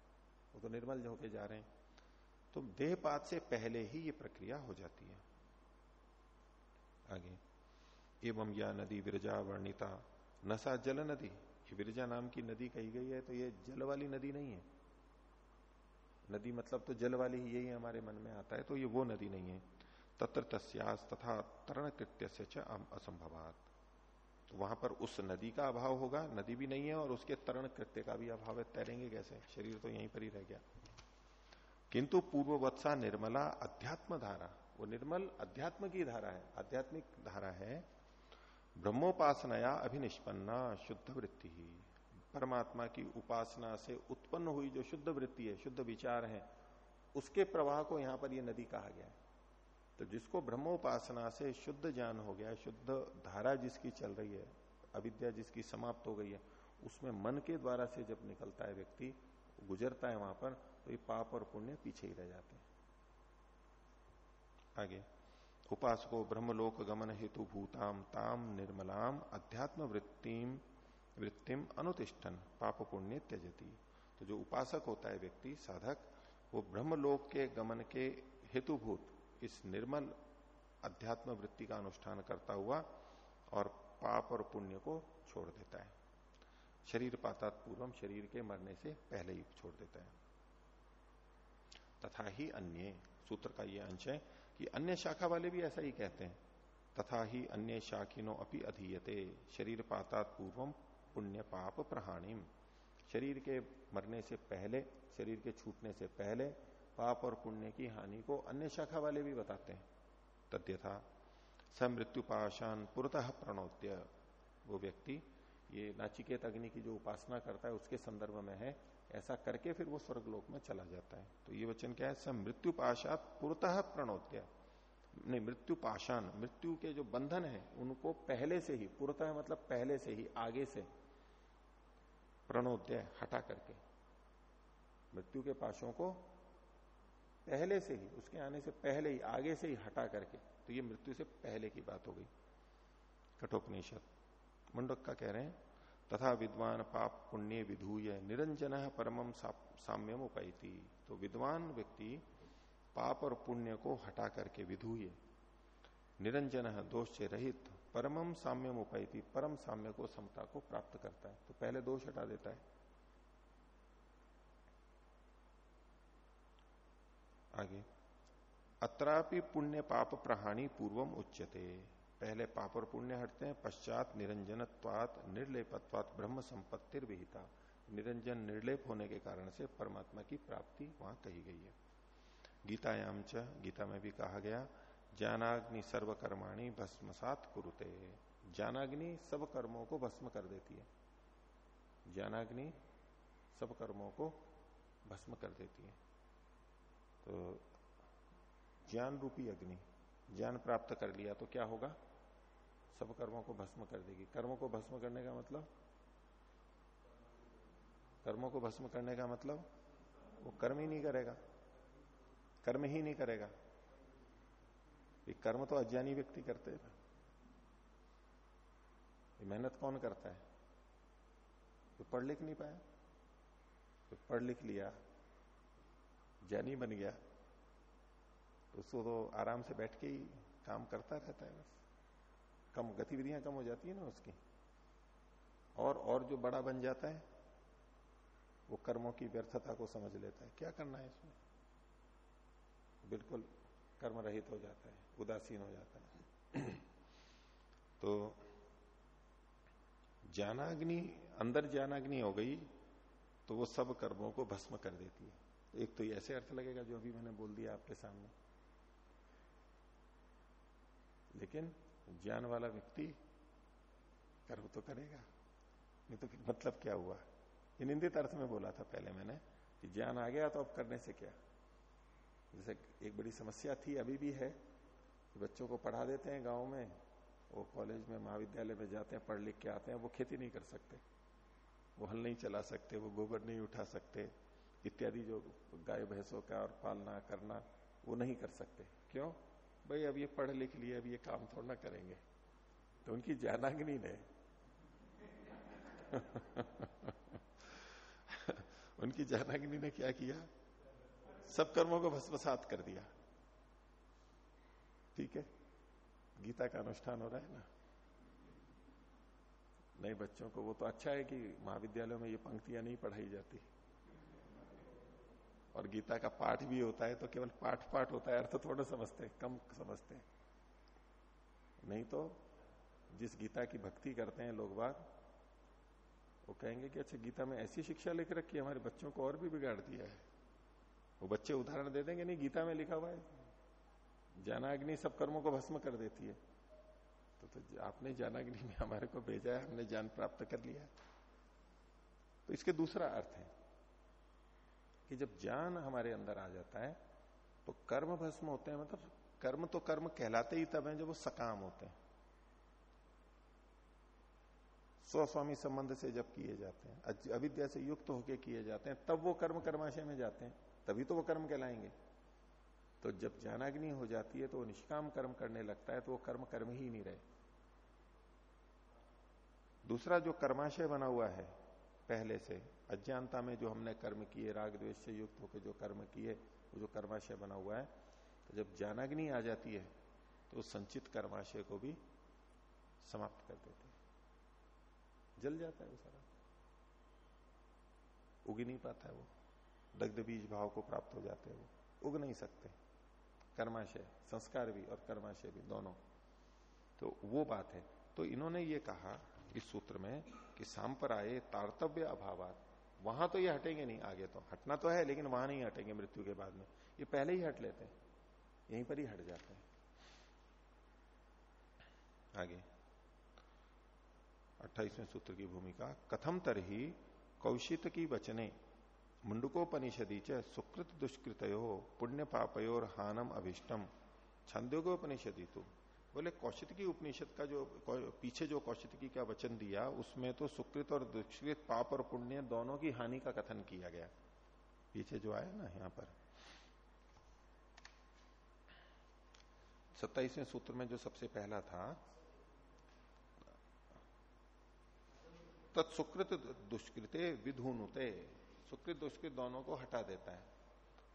वो तो निर्मल होके जा रहे हैं। तो देहपात से पहले ही ये प्रक्रिया हो जाती है। आगे। एवं या नदी विरजा वर्णिता। नशा जल नदी। ये विरजा नाम की नदी कही गई है तो ये जल वाली नदी नहीं है। नदी मतलब तो जल वाली ही यही हमारे मन में आता है तो ये वो नदी नहीं है। तत्र तस्यास तथा तरण कृत्य से असंभवात। तो वहाँ पर उस नदी का अभाव होगा, नदी भी नहीं है और उसके तरण कृत्य का भी अभाव है, तैरेंगे कैसे? शरीर तो यहीं पर ही रह गया। किंतु पूर्ववत्सा निर्मला अध्यात्म धारा, वो निर्मल अध्यात्म की धारा है, आध्यात्मिक धारा है, ब्रह्मोपासनाया अभिनिष्पन्ना शुद्ध वृत्ति ही परमात्मा की उपासना से उत्पन्न हुई जो शुद्ध वृत्ति है, शुद्ध विचार है, उसके प्रवाह को यहाँ पर यह नदी कहा गया है। तो जिसको ब्रह्मोपासना से शुद्ध ज्ञान हो गया, शुद्ध धारा जिसकी चल रही है, अविद्या जिसकी समाप्त हो गई है, उसमें मन के द्वारा से जब निकलता है व्यक्ति, गुजरता है वहाँ पर तो ये पाप और पुण्य पीछे ही रह जाते हैं। आगे, उपासको ब्रह्मलोक गमन हेतु भूताम, ताम निर्मलाम, अध्यात्म वृत्तिम वृत्तिम अनुतिष्ठन पाप पुण्य त्यजती। तो जो उपासक होता है व्यक्ति, साधक, वो ब्रह्मलोक के गमन के हेतुभूत इस निर्मल अध्यात्म वृत्ति का अनुष्ठान करता हुआ और पाप और पुण्य को छोड़ देता है। शरीर पातात पूर्वम शरीर के मरने से पहले ही छोड़ देता है। तथा ही अन्य, सूत्र का ये अंश है कि अन्य शाखा वाले भी ऐसा ही कहते हैं। तथा ही अन्य शाखिनो अपनी अधीयते, शरीर पातात पूर्वम पुण्य पाप प्रहाणिम। शरीर के मरने से पहले, शरीर के छूटने से पहले पाप और पुण्य की हानि को अन्य शाखा वाले भी बताते हैं। तद्यथा समृत्यु पाषाण पुरतः प्रणोत्य। वो व्यक्ति, ये नाचिकेत अग्नि की जो उपासना करता है, उसके संदर्भ में है, ऐसा करके फिर वो स्वर्गलोक में चला जाता है। तो ये वचन क्या है? सब मृत्यु पाशात पुरतः प्रणोत्य। नहीं मृत्यु पाषाण मृत्यु के जो बंधन है, उनको पहले से ही, पुरतः मतलब पहले से ही, आगे से प्रणोदय हटा करके। मृत्यु के पाशों को पहले से ही, उसके आने से पहले ही, आगे से ही हटा करके। तो ये मृत्यु से पहले की बात हो गई। कठोपनिषद। मुंडक का कह रहे हैं, तथा विद्वान पाप पुण्य विधूय, निरंजन परमम साम्यम उपायती। तो विद्वान व्यक्ति पाप और पुण्य को हटा करके विधूय, निरंजन दोष से रहित परमम साम्यम उपायती परम साम्य को समता को प्राप्त करता है। तो पहले दोष हटा देता है। आगे। अत्रापि पुण्य पाप प्रहाणी पूर्वम उच्चते पहले पाप और पुण्य हटते हैं, पश्चात निरंजनत्वात, निर्लेपत्वात, ब्रह्म संपत्ति विहिता। निरंजन निर्लेप होने के कारण से परमात्मा की प्राप्ति वहाँ कही गई है। गीतायाम च, गीता में भी कहा गया ज्ञानाग्नि सर्वकर्माणी भस्मसात कुरुते। ज्ञानाग्नि सब कर्मों को भस्म कर देती है। ज्ञानाग्नि सब कर्मों को भस्म कर देती है। तो ज्ञान रूपी अग्नि, ज्ञान प्राप्त कर लिया तो क्या होगा? सब कर्मों को भस्म कर देगी। कर्मों को भस्म करने का मतलब? कर्मों को भस्म करने का मतलब? वो कर्म ही नहीं करेगा। कर्म ही नहीं करेगा। ये कर्म तो अज्ञानी व्यक्ति करते हैं ये मेहनत कौन करता है? तो पढ़ लिख नहीं पाया? तो पढ़ लिख लिया। ज्ञानी बन गया। तो उसको तो आराम से बैठ के ही काम करता रहता है बस। कम गतिविधियाँ कम हो जाती है ना उसकी। और और जो बड़ा बन जाता है, वो कर्मों की व्यर्थता को समझ लेता है। क्या करना है इसमें? बिल्कुल कर्म रहित हो जाता है, उदासीन हो जाता है। तो ज्ञानाग्नि, अंदर ज्ञानाग्नि हो गई तो वो सब कर्मों को भस्म कर देती है। एक तो ऐसे अर्थ लगेगा जो अभी मैंने बोल दिया आपके सामने। लेकिन ज्ञान वाला व्यक्ति कर्म तो करेगा। नहीं तो फिर मतलब क्या हुआ? ये निंदित अर्थ में बोला था पहले मैंने कि ज्ञान आ गया तो अब करने से क्या? जैसे एक बड़ी समस्या थी, अभी भी है कि बच्चों को पढ़ा देते हैं गाँव में, वो कॉलेज में, महाविद्यालय में जाते हैं, पढ़ लिख के आते हैं, वो खेती नहीं कर सकते। वो हल नहीं चला सकते, वो गोबर नहीं उठा सकते, इत्यादि जो गाय भैंसों का और पालना, करना, वो नहीं कर सकते। क्यों? भाई, अब ये पढ़ लिख लिए, अब ये काम थोड़ा ना करेंगे। तो उनकी ज्ञानाग्नि ने। उनकी ज्ञानाग्नि ने क्या किया? सब कर्मों को भस्मसात कर दिया। ठीक है? गीता का अनुष्ठान हो रहा है ना? नहीं बच्चों को वो तो अच्छा है कि महाविद्यालयों में ये पंक्तियाँ नहीं पढ़ाई जाती। और गीता का पाठ भी होता है तो केवल पाठ पाठ होता है, अर्थ थोड़ा समझते कम समझते नहीं तो जिस गीता की भक्ति करते हैं लोग बाग वो कहेंगे कि अच्छा गीता में ऐसी शिक्षा लिख रखी हमारे बच्चों को और भी बिगाड़ दिया है। वो बच्चे उदाहरण दे देंगे नहीं गीता में लिखा हुआ है। ज्ञानाग्नि सब कर्मों को भस्म कर देती है। तो, तो आपने ज्ञानाग्नि में हमारे को भेजा है हमने ज्ञान प्राप्त कर लिया तो इसके दूसरा अर्थ है कि जब ज्ञान हमारे अंदर आ जाता है तो कर्म भस्म होते हैं। मतलब कर्म तो कर्म कहलाते ही तब हैं जब वो सकाम होते हैं। स्वस्वामी संबंध से जब किए जाते हैं अविद्या से युक्त होके किए जाते हैं तब वो कर्म कर्माशय में जाते हैं। तभी तो वो कर्म कहलाएँगे। तो जब ज्ञानाग्नि हो जाती है तो वो निष्काम कर्म करने लगता है तो वो कर्म कर्म ही नहीं रहे। दूसरा जो कर्माशय बना हुआ है, पहले से, अज्ञानता में जो हमने कर्म किए, राग द्वेष से युक्त होकर जो कर्म किए, वो जो कर्माशय बना हुआ है तो जब ज्ञानाग्नि आ जाती है तो संचित कर्माशय को भी समाप्त कर देते हैं। जल जाता है वो सारा। उग नहीं पाता है वो। दग्ध बीज भाव को प्राप्त हो जाते हैं वो। उग नहीं सकते। कर्माशय, संस्कार भी और कर्माशय भी, दोनों। तो वो बात है। तो इन्होंने ये कहा इस सूत्र में कि सांपराये तारतव्य अभाव वहाँ तो ये हटेंगे नहीं, आगे तो। हटना तो है, लेकिन वहाँ नहीं हटेंगे मृत्यु के बाद में। ये पहले ही हट लेते हैं। यहीं पर ही हट जाते हैं। आगे। अट्ठाईसवें सूत्र की भूमिका, कथम तरही कौशित की वचने। मुंडकोपनिषदी च सुकृत दुष्कृतयो पुण्य पापयोर हानम अभिष्टम। छंदोगोपनिषदी तो बोले कौशित की उपनिषद का जो पीछे जो कौशित की का वचन दिया, उसमें तो सुकृत और दुष्कृत, पाप और पुण्य दोनों की हानि का कथन किया गया। पीछे जो आया ना, यहाँ पर। सत्ताईसवें सूत्र में जो सबसे पहला था, तत्सुकृत दुष्कृते विधुनुते। सुकृत दुष्कृत दोनों को हटा देता है।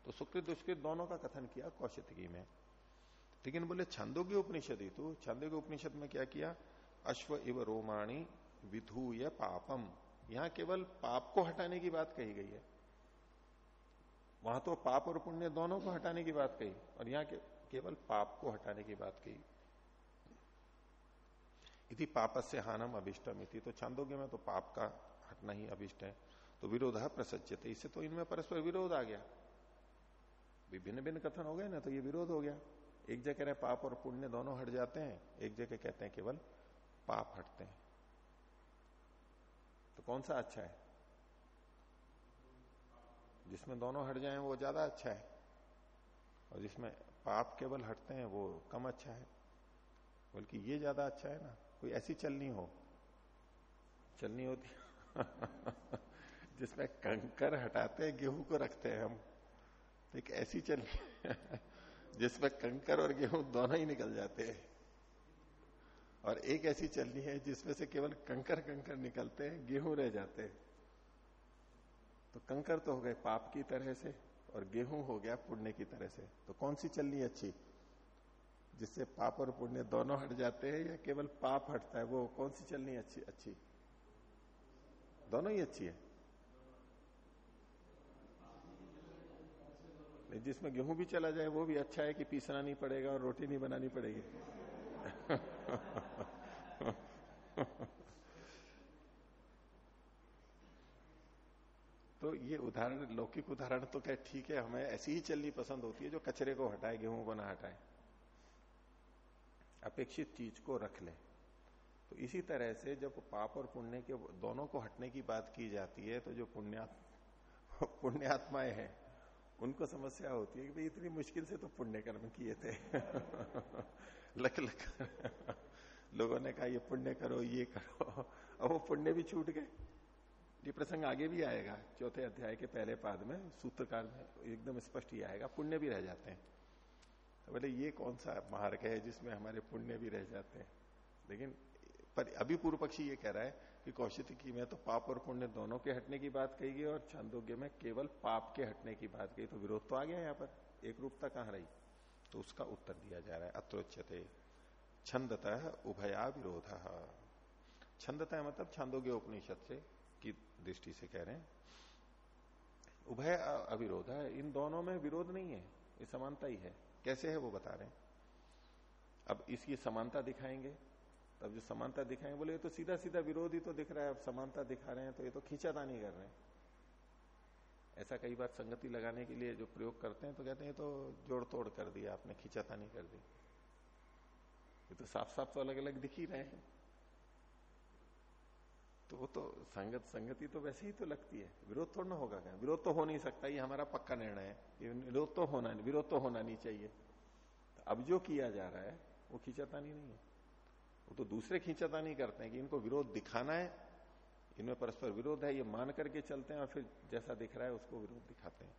तो सुकृत दुष्कृत दोनों का कथन किया कौशिकी में। लेकिन बोले छंदोग्य उपनिषद ही तो। छंदोग्य उपनिषद में क्या किया? अश्व इव रोमाणी विधूय पापम। यहाँ केवल पाप को हटाने की बात कही गई है। वहाँ तो पाप और पुण्य दोनों को हटाने की बात कही और यहाँ के, केवल पाप को हटाने की बात कही। इति पाप से हानम अभिष्टम इति तो छांदोग्य में तो पाप का हटना ही अभिष्ट है। तो विरोध प्रसज्जत इससे तो इनमें परस्पर विरोध आ गया। विभिन्न भिन्न कथन हो गए ना तो ये विरोध हो गया। एक जगह कह रहे पाप और पुण्य दोनों हट जाते हैं, एक जगह कहते हैं केवल पाप हटते हैं। तो कौन सा अच्छा है? जिसमें दोनों हट जाएँ, वो ज़्यादा अच्छा है। और जिसमें पाप केवल हटते हैं, वो कम अच्छा है। बल्कि ये ज़्यादा अच्छा है ना, कोई ऐसी चलनी हो। चलनी होती जिसमें कंकर हटाते हैं, गेहूँ को रखते हैं हम। एक ऐसी चलनी जिसमें कंकर और गेहूँ दोनों ही निकल जाते हैं। और एक ऐसी चलनी है जिसमें से केवल कंकर कंकर निकलते हैं, गेहूँ रह जाते हैं। तो कंकर तो हो गए पाप की तरह से और गेहूँ हो गया पुण्य की तरह से। तो कौन सी चलनी अच्छी? जिससे पाप और पुण्य दोनों हट जाते हैं या केवल पाप हटता है? वो कौन सी चलनी अच्छी अच्छी? दोनों ही अच्छी है। जिसमें गेहूँ भी चला जाए, वो भी अच्छा है कि पीसना नहीं पड़ेगा और रोटी नहीं बनानी पड़ेगी। तो ये उदाहरण, लौकिक उदाहरण तो क्या ठीक है, हमें ऐसी ही चलनी पसंद होती है जो कचरे को हटाए, गेहूँ को ना हटाए। अपेक्षित चीज़ को रख ले। तो इसी तरह से जब पाप और पुण्य के, दोनों को हटने की बात की जाती है तो जो पुण्यात्मा पुण्यात्माएँ हैं उनको समस्या होती है कि भाई, इतनी मुश्किल से तो पुण्य कर्म किए थे। लख लख लोगों ने कहा, ये पुण्य करो, ये करो। अब वो पुण्य भी छूट गए। ये प्रसंग आगे भी आएगा, चौथे अध्याय के पहले पाद में, सूत्रकार में एकदम स्पष्ट ही आएगा, पुण्य भी रह जाते हैं। तो बोले, ये कौन सा मार्ग है जिसमें हमारे पुण्य भी रह जाते हैं? लेकिन, पर अभी पूर्व पक्षी ये कह रहा है कि कौशिकी में तो पाप और पुण्य दोनों के हटने की बात कही गई और छंदोग्य में केवल पाप के हटने की बात कही तो विरोध तो आ गया यहाँ पर। एक रूपता कहाँ रही? तो उसका उत्तर दिया जा रहा है, अत्रोच्यते। छंदतः उभया विरोध। छंदतः मतलब छंदोग्य उपनिषद से की दृष्टि से कह रहे हैं। उभय अविरोध है। इन दोनों में विरोध नहीं है, ये समानता ही है। कैसे है वो बता रहे हैं। अब इसकी समानता दिखाएँगे। तब जो समानता दिखाएँगे बोले, ये तो सीधा सीधा विरोधी तो दिख रहा है, अब समानता दिखा रहे हैं तो ये तो खींचातानी कर रहे हैं। ऐसा कई बार संगति लगाने के लिए जो प्रयोग करते हैं तो कहते हैं, ये तो जोड़ तोड़ कर दिया आपने, खींचातानी कर दी। ये तो साफ़ साफ़ तो अलग अलग दिख ही रहे हैं। तो वो तो संगत, संगति तो वैसे ही तो लगती है। विरोध थोड़ा ना होगा क्या? विरोध तो हो नहीं सकता, ये हमारा पक्का निर्णय है। विरोध तो होना, विरोध तो होना नहीं चाहिए। तो अब जो किया जा रहा है, वो खींचातानी नहीं है। वो तो दूसरे खींचाता नहीं करते हैं कि इनको विरोध दिखाना है। इनमें परस्पर विरोध है, ये मान करके चलते हैं और फिर जैसा दिख रहा है उसको विरोध दिखाते हैं।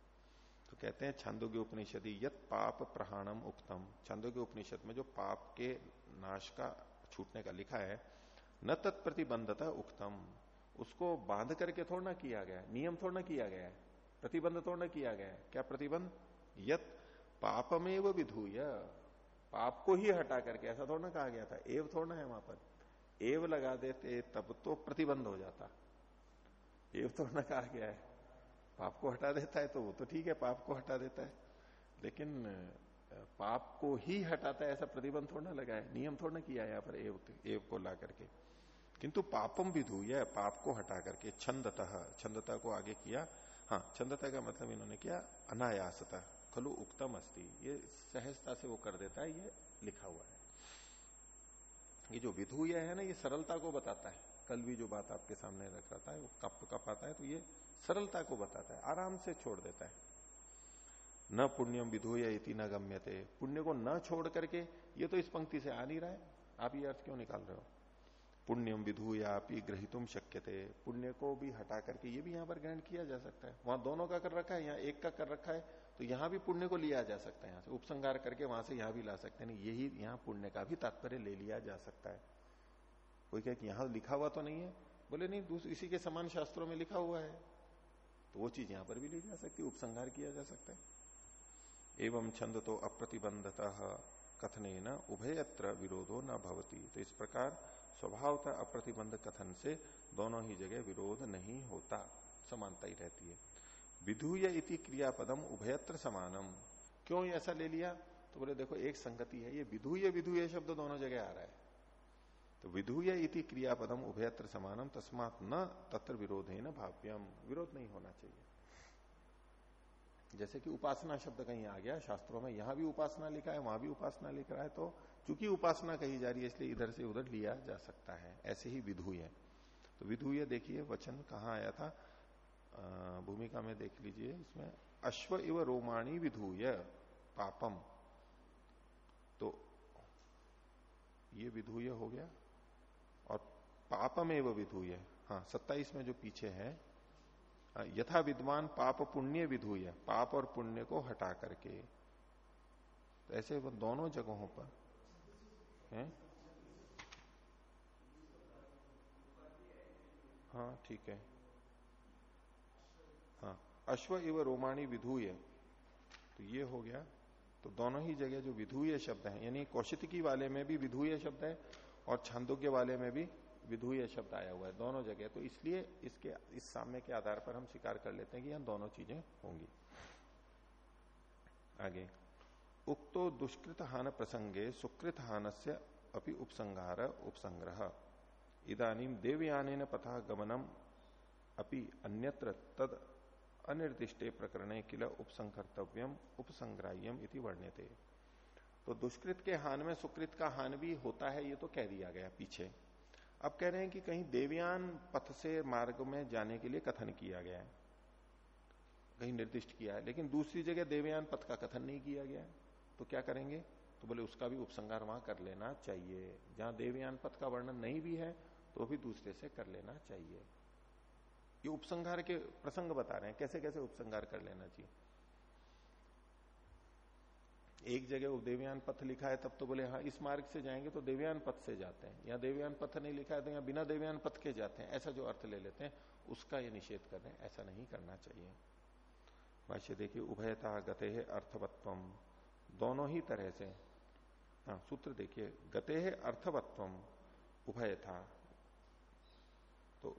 तो कहते हैं, छंदोग्य उपनिषद, यत पाप प्रहाणम उक्तम। छंदोग्य उपनिषद में जो पाप के नाश का, छूटने का लिखा है, न तत्प्रतिबंधता उक्तम। उसको बाँध करके थोड़ा किया गया नियम थोड़ा किया गया है, प्रतिबंध थोड़ा किया गया है। क्या प्रतिबंध? यत पापमेव विधूय। पाप को ही हटा करके ऐसा थोड़ा ना कहा गया था एव थोड़ा है वहाँ पर। एव लगा देते तब तो प्रतिबंध हो जाता। एव थोड़ा ना कहा गया है। पाप को हटा देता है तो वो तो ठीक है पाप को हटा देता है। लेकिन पाप को ही हटाता है ऐसा प्रतिबंध थोड़ा लगा है। नियम थोड़ा किया है यहाँ पर एव, एव को ला करके। किंतु पापम विधु यह पाप को हटा करके छंदतः छंदता को आगे किया। हाँ छंदता का मतलब इन्होंने किया अनायासता। खलु उक्तम अस्ति। ये सहजता से वो कर देता है, ये लिखा हुआ है। ये जो विधु यह है ना, ये सरलता को बताता है। कल भी जो बात आपके सामने रख रहा था, वो कप कप आता है तो ये सरलता को बताता है, आराम से छोड़ देता है। न पुण्यम विधु या इति न गम्यते। पुण्य को न छोड़ करके ये तो इस पंक्ति से आ नहीं रहा है। आप ये अर्थ क्यों निकाल रहे हो? पुण्यम विधु या ग्रहितुम शक्य थे पुण्य को भी हटा करके ये भी यहाँ पर ग्रहण किया जा सकता है। वहाँ दोनों का कर रखा है, यहाँ एक का कर रखा है तो यहाँ भी पुण्य को लिया जा सकता है, यहाँ से उपसंगार करके वहाँ से यहाँ भी ला सकते हैं। यही यहाँ पुण्य का भी तात्पर्य ले लिया जा सकता है। कोई कहे यहाँ लिखा हुआ तो नहीं है? बोले, नहीं इसी के समान शास्त्रों में लिखा हुआ है। तो वो चीज़ यहाँ पर भी ली जा सकती है, उपसंहार किया जा सकता है। एवं छंद तो अप्रतिबंधता कथने न उभयत्र विरोधो न भवती। तो इस प्रकार स्वभावता अप्रतिबंध कथन से दोनों ही जगह विरोध नहीं होता, समानता ही रहती है। विधुय इति क्रियापदम उभयत्र समानम। क्यों ऐसा ले लिया? तो बोले, देखो, एक संगति है, ये विधुय विधुय शब्द दोनों जगह आ रहा है। तो विधुय इति क्रियापदम उभयत्र समानम, तस्मात न तत्र विरोध है न भाव्यम। विरोध नहीं होना चाहिए। जैसे कि उपासना शब्द कहीं आ गया, शास्त्रों में यहाँ भी उपासना लिखा है, वहाँ भी उपासना लिख रहा है तो चूँकि उपासना कही जा रही है, इसलिए इधर से उधर लिया जा सकता है। ऐसे ही विधुय तो विधुय देखिए, वचन कहाँ आया था? भूमिका में देख लीजिए इसमें, अश्व इव रोमाणी विधुय पापम। तो ये विधुय हो गया और पापम एवं विधुय। हाँ सत्ताईस में जो पीछे है यथा विद्वान पाप पुण्य विधुय, पाप और पुण्य को हटा करके। तो ऐसे दोनों जगहों पर हैं? हाँ ठीक है। हाँ अश्व इव रोमाणी विधुय। तो ये हो गया। तो दोनों ही जगह जो विधुय शब्द है, यानी कौशिकी वाले में भी विधुय शब्द है और छंदोग्य वाले में भी विधुय शब्द आया हुआ है, दोनों जगह। तो इसलिए इसके, इस सामने के आधार पर हम स्वीकार कर लेते हैं कि यहाँ दोनों चीज़ें होंगी। आगे। उक्तो दुष्कृत हान प्रसंगे सुकृत हान से अपनी उपसंहार, उपसंग्रह। इदानीम देवयान पथा गमनम अपि अन्यत्र तद अनिर्दिष्टे प्रकरणे किला उपसंकर्तव्यम, उपसंग्राह्यम इति वर्ण्यते। तो दुष्कृत के हान में सुकृत का हान भी होता है, ये तो कह दिया गया पीछे। अब कह रहे हैं कि कहीं देवयान पथ से मार्ग में जाने के लिए कथन किया गया है। कहीं निर्दिष्ट किया है, लेकिन दूसरी जगह देवयान पथ का कथन नहीं किया गया है। तो क्या करेंगे? तो बोले, उसका भी उपसंगार वहाँ कर लेना चाहिए। जहाँ देवयान पथ का वर्णन नहीं भी है तो भी दूसरे से कर लेना चाहिए। ये उपसंहार के प्रसंग बता रहे हैं। कैसे कैसे उपसंहार कर लेना चाहिए? एक जगह देवयान पथ लिखा है, तब तो बोले हाँ इस मार्ग से जाएँगे तो देवयान पथ से जाते हैं। या देवयान पथ नहीं लिखा है तो यहाँ बिना देवयान पथ के जाते हैं। ऐसा जो अर्थ ले लेते हैं, उसका ये निषेध कर रहे हैं। ऐसा नहीं करना चाहिए। भाष्य देखिए, उभयता गते है अर्थवत्व दोनों ही तरह से। हाँ सूत्र देखिए, गते है अर्थवत्व उभय था तो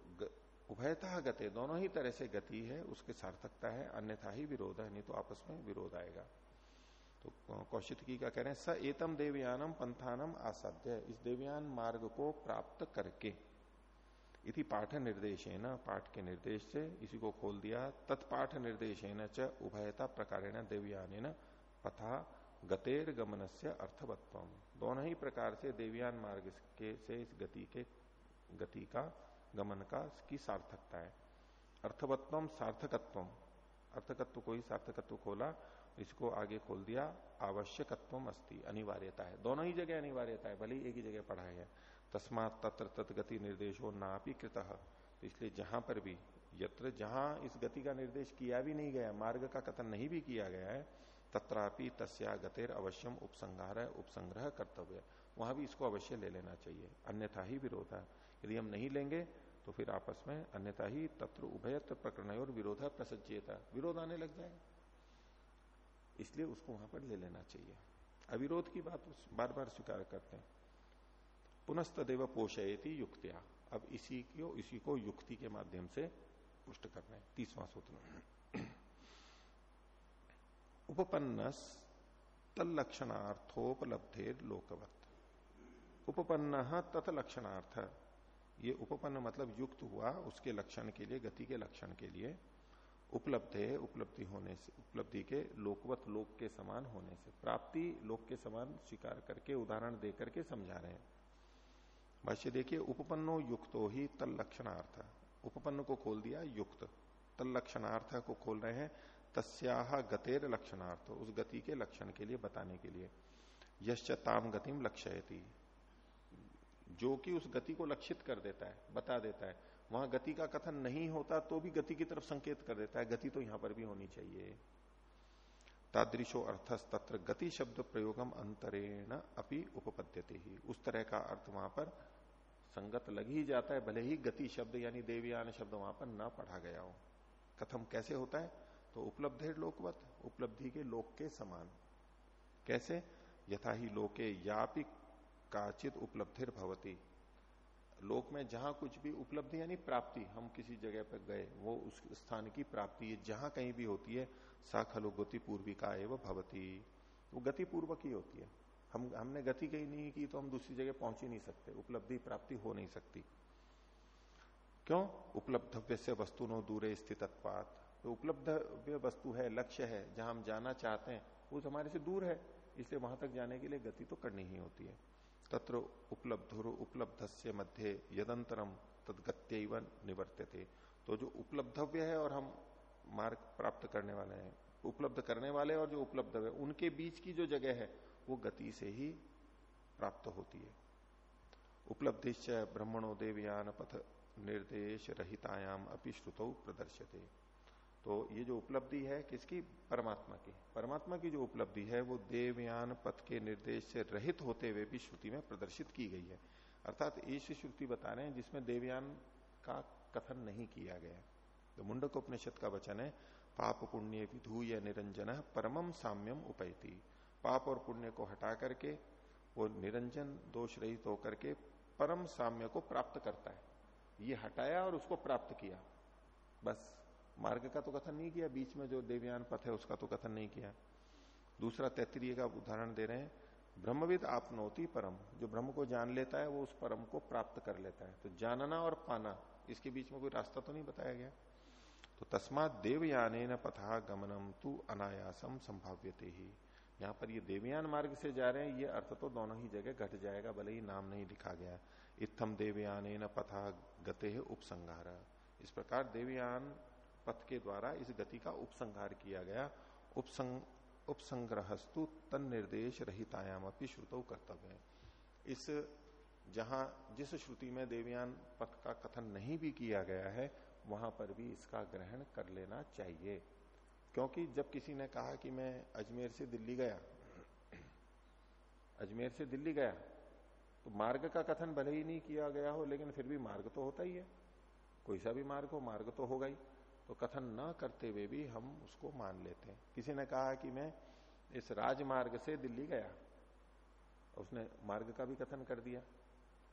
उभयता गते, दोनों ही तरह से गति है, उसके सार्थकता है, अन्यथा ही विरोध है, नहीं तो आपस में विरोध आएगा। तो कौशिक की क्या कह रहे हैं? स एतम देवयानम पंथानम आसाध्य, इस देवयान मार्ग को प्राप्त करके। इति पाठ निर्देश पाठ के निर्देश से इसी को खोल दिया। तत्पाठ निर्देश च उभयता प्रकार देवयान पथा गतेर गमन से अर्थवत्व दोनों ही प्रकार से देवयान मार्ग के, से इस गति के, गति का, गमन का, की सार्थकता है। अर्थवत्व सार्थकत्व अर्थकत्व को ही सार्थकत्व खोला, इसको आगे खोल दिया आवश्यकत्व अस्ति, अनिवार्यता है। दोनों ही जगह अनिवार्यता है, भले ही एक ही जगह पढ़ाया है। तस्मात तत्र तत्गति निर्देशो नापी कृत। तो इसलिए जहाँ पर भी, यत्र जहाँ इस गति का निर्देश किया भी नहीं गया, मार्ग का कथन नहीं भी किया गया है तत्रापि तस्या गतेर अवश्यम उपसंहार, उपसंग्रह कर्तव्य। वहाँ भी इसको अवश्य ले लेना चाहिए। अन्यथा ही विरोध है। यदि हम नहीं लेंगे तो फिर आपस में अन्यथा ही तत्र उभयत प्रकरण और विरोध प्रसज्यता। विरोध आने लग जाएगा। इसलिए उसको वहाँ पर ले लेना चाहिए। अविरोध की बात बार बार स्वीकार करते हैं। पुनस्तदेव पोषयती युक्तिया। अब इसी को इसी को युक्ति के माध्यम से पुष्ट करना है। तीसवां सूत्र। उपपन्नस तलक्षणार्थोपलब्धेर लोकवत। उपपन्न तत्लक्षणार्थ। ये उपपन्न मतलब युक्त हुआ, उसके लक्षण के लिए, गति के लक्षण के लिए, उपलब्ध है, उपलब्धि होने से, उपलब्धि के लोकवत लोक के समान होने से। प्राप्ति लोक के समान स्वीकार करके, उदाहरण दे करके समझा रहे हैं। भाष्य देखिए, उपपन्नो युक्तो ही तल लक्षणार्थ उपपन्न को खोल दिया, युक्त। तल लक्षणार्थ को खोल रहे हैं तस्याह गतेर लक्षणार्थ, उस गति के लक्षण के लिए बताने के लिए। यश्च ताम गतिम लक्ष्यति। जो कि उस गति को लक्षित कर देता है, बता देता है। वहाँ गति का कथन नहीं होता तो भी गति की तरफ़ संकेत कर देता है, गति तो यहाँ पर भी होनी चाहिए। तादृशो अर्थस तत्र गति शब्द प्रयोगम अंतरेण अपनी उपपद्यते ही। उस तरह का अर्थ वहाँ पर संगत लग ही जाता है, भले ही गति शब्द यानी देवयान शब्द वहाँ पर ना पढ़ा गया हो। कथम कैसे होता है? तो उपलब्ध लोकवत? उपलब्धि के लोक के समान। कैसे? यथा ही लोके यापी काचित उपलब्धिर भवती। लोक में जहाँ कुछ भी उपलब्धि यानी प्राप्ति, हम किसी जगह पर गए, वो उस स्थान की प्राप्ति जहाँ कहीं भी होती है सा खलु गति पूर्विका एवं भवती। वो गति पूर्वक ही होती है। हम, हमने गति कहीं नहीं की तो हम दूसरी जगह पहुँच ही नहीं सकते। उपलब्धि प्राप्ति हो नहीं सकती। क्यों? उपलब्धव्य से वस्तु नो दूरे स्थित तो उपलब्ध वस्तु है, लक्ष्य है, जहाँ हम जाना चाहते हैं, वो हमारे से दूर है। इसलिए वहाँ तक जाने के लिए गति तो करनी ही होती है। तत्र उपलब्ध उपलब्ध से मध्य यदंतरम तदगत्य निवर्त्य थे तो जो उपलब्धव्य है और हम मार्ग प्राप्त करने वाले हैं, उपलब्ध करने वाले और जो उपलब्ध है, उनके बीच की जो जगह है, वो गति से ही प्राप्त होती है। उपलब्धिश्च ब्रह्मणो देवयान पथ निर्देश रहितायाम अपि श्रुतौ प्रदर्शते तो ये जो उपलब्धि है किसकी? परमात्मा की। परमात्मा की जो उपलब्धि है, वो देवयान पथ के निर्देश से रहित होते हुए भी श्रुति में प्रदर्शित की गई है। अर्थात ऐसी श्रुति बता रहे हैं, जिसमें देवयान का कथन नहीं किया गया तो मुंडक उपनिषद का वचन है, पाप पुण्य विधु या निरंजन परमम साम्यम उपैती। पाप और पुण्य को हटा करके, वो निरंजन दोष रहित होकर के परम साम्य को प्राप्त करता है। ये हटाया और उसको प्राप्त किया। बस। मार्ग का तो कथन नहीं किया, बीच में जो देवयान पथ है उसका तो कथन नहीं किया। दूसरा तैतरीय का उदाहरण दे रहे हैं, ब्रह्मविद आपनोती परम, जो ब्रह्म को जान लेता है, वो उस परम को प्राप्त कर लेता है। तो जानना और पाना, इसके बीच में कोई रास्ता तो नहीं बताया गया। तो तस्मात देवयान न पथा गमनम तू अनायासम संभाव्यते ही। यहाँ पर ये देवयान मार्ग से जा रहे हैं, ये अर्थ तो दोनों ही जगह घट जाएगा, भले ही नाम नहीं लिखा गया। इत्थम देवयान न पथा गते उपसंहार। इस प्रकार देवयान पथ के द्वारा इस गति का उपसंहार किया गया। उपसंग उपसंग्रहस्तु तन निर्देश रहितायाम अपनी श्रुतौ कर्तव्य। है इस, जहाँ जिस श्रुति में देवयान पथ का कथन नहीं भी किया गया है, वहाँ पर भी इसका ग्रहण कर लेना चाहिए। क्योंकि जब किसी ने कहा कि मैं अजमेर से दिल्ली गया, अजमेर से दिल्ली गया तो मार्ग का कथन भले ही नहीं किया गया हो, लेकिन फिर भी मार्ग तो होता ही है। कोई सा भी मार्ग हो, मार्ग तो होगा ही। तो कथन न करते हुए भी हम उसको मान लेते हैं। किसी ने कहा कि मैं इस राजमार्ग से दिल्ली गया, उसने मार्ग का भी कथन कर दिया,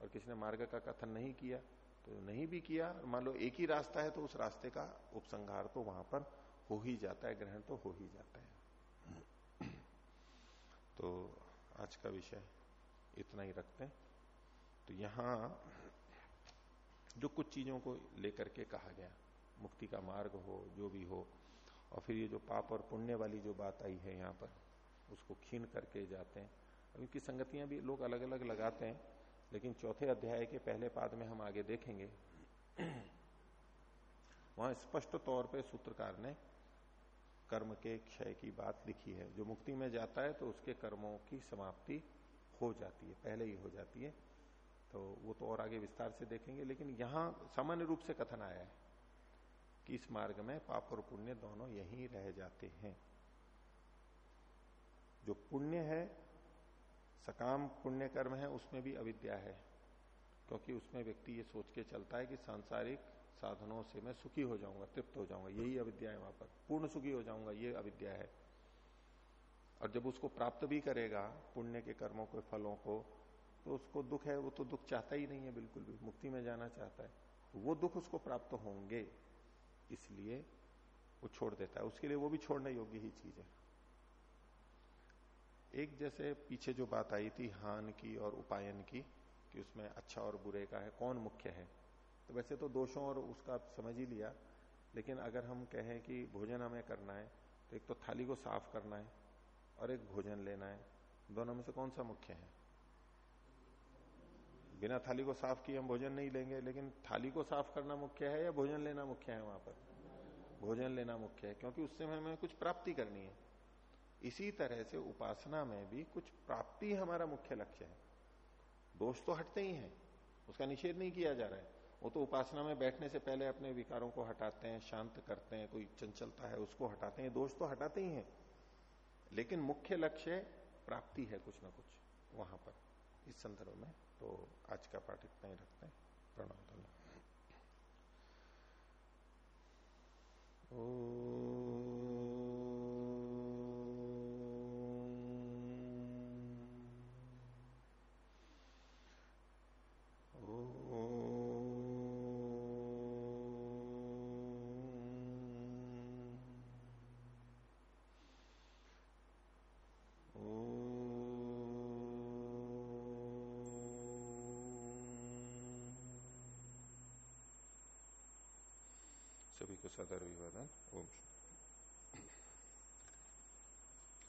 और किसी ने मार्ग का कथन नहीं किया तो नहीं भी किया मान लो एक ही रास्ता है तो उस रास्ते का उपसंहार तो वहाँ पर हो ही जाता है, ग्रहण तो हो ही जाता है। तो आज का विषय इतना ही रखते हैं। तो यहाँ जो कुछ चीज़ों को लेकर के कहा गया मुक्ति का मार्ग हो, जो भी हो। और फिर ये जो पाप और पुण्य वाली जो बात आई है यहाँ पर, उसको खीन करके जाते हैं। इनकी संगतियाँ भी लोग अलग अलग लगाते हैं, लेकिन चौथे अध्याय के पहले पाद में हम आगे देखेंगे। वहाँ स्पष्ट तौर पे सूत्रकार ने कर्म के क्षय की बात लिखी है। जो मुक्ति में जाता है तो उसके कर्मों की समाप्ति हो जाती है, पहले ही हो जाती है। तो वो तो और आगे विस्तार से देखेंगे, लेकिन यहाँ सामान्य रूप से कथन आया है। कि इस मार्ग में पाप और पुण्य दोनों यहीं रह जाते हैं। जो पुण्य है, सकाम पुण्य कर्म है, उसमें भी अविद्या है, क्योंकि उसमें व्यक्ति ये सोच के चलता है कि सांसारिक साधनों से मैं सुखी हो जाऊँगा, तृप्त हो जाऊँगा, यही अविद्या है वहाँ पर। पूर्ण सुखी हो जाऊँगा, ये अविद्या है। और जब उसको प्राप्त भी करेगा, पुण्य के कर्मों के, फलों को तो उसको दुख है, वो तो दुख चाहता ही नहीं है बिल्कुल भी, मुक्ति में जाना चाहता है तो वो दुख उसको प्राप्त होंगे। इसलिए वो छोड़ देता है। उसके लिए वो भी छोड़ने योग्य ही चीज़ है। एक जैसे पीछे जो बात आई थी हान की और उपायन की, कि उसमें अच्छा और बुरे का है, कौन मुख्य है? तो वैसे तो दोषों और उसका समझ ही लिया, लेकिन अगर हम कहें कि भोजन हमें करना है तो एक तो थाली को साफ़ करना है और एक भोजन लेना है। दोनों में से कौन सा मुख्य है? बिना थाली को साफ़ किए हम भोजन नहीं लेंगे, लेकिन थाली को साफ़ करना मुख्य है या भोजन लेना मुख्य है वहाँ पर? भोजन लेना मुख्य है, क्योंकि उससे हमें कुछ प्राप्ति करनी है। इसी तरह से उपासना में भी कुछ प्राप्ति हमारा मुख्य लक्ष्य है। दोष तो हटते ही हैं, उसका निषेध नहीं किया जा रहा है। वो तो उपासना में बैठने से पहले अपने विकारों को हटाते हैं, शांत करते हैं, कोई चंचलता है उसको हटाते हैं, दोष तो हटाते ही हैं। लेकिन मुख्य लक्ष्य प्राप्ति है कुछ ना कुछ वहाँ पर, इस संदर्भ में। तो आज का पाठ इतना ही रखते हैं। प्रणाम ओ सभी को सदर विवादन ओम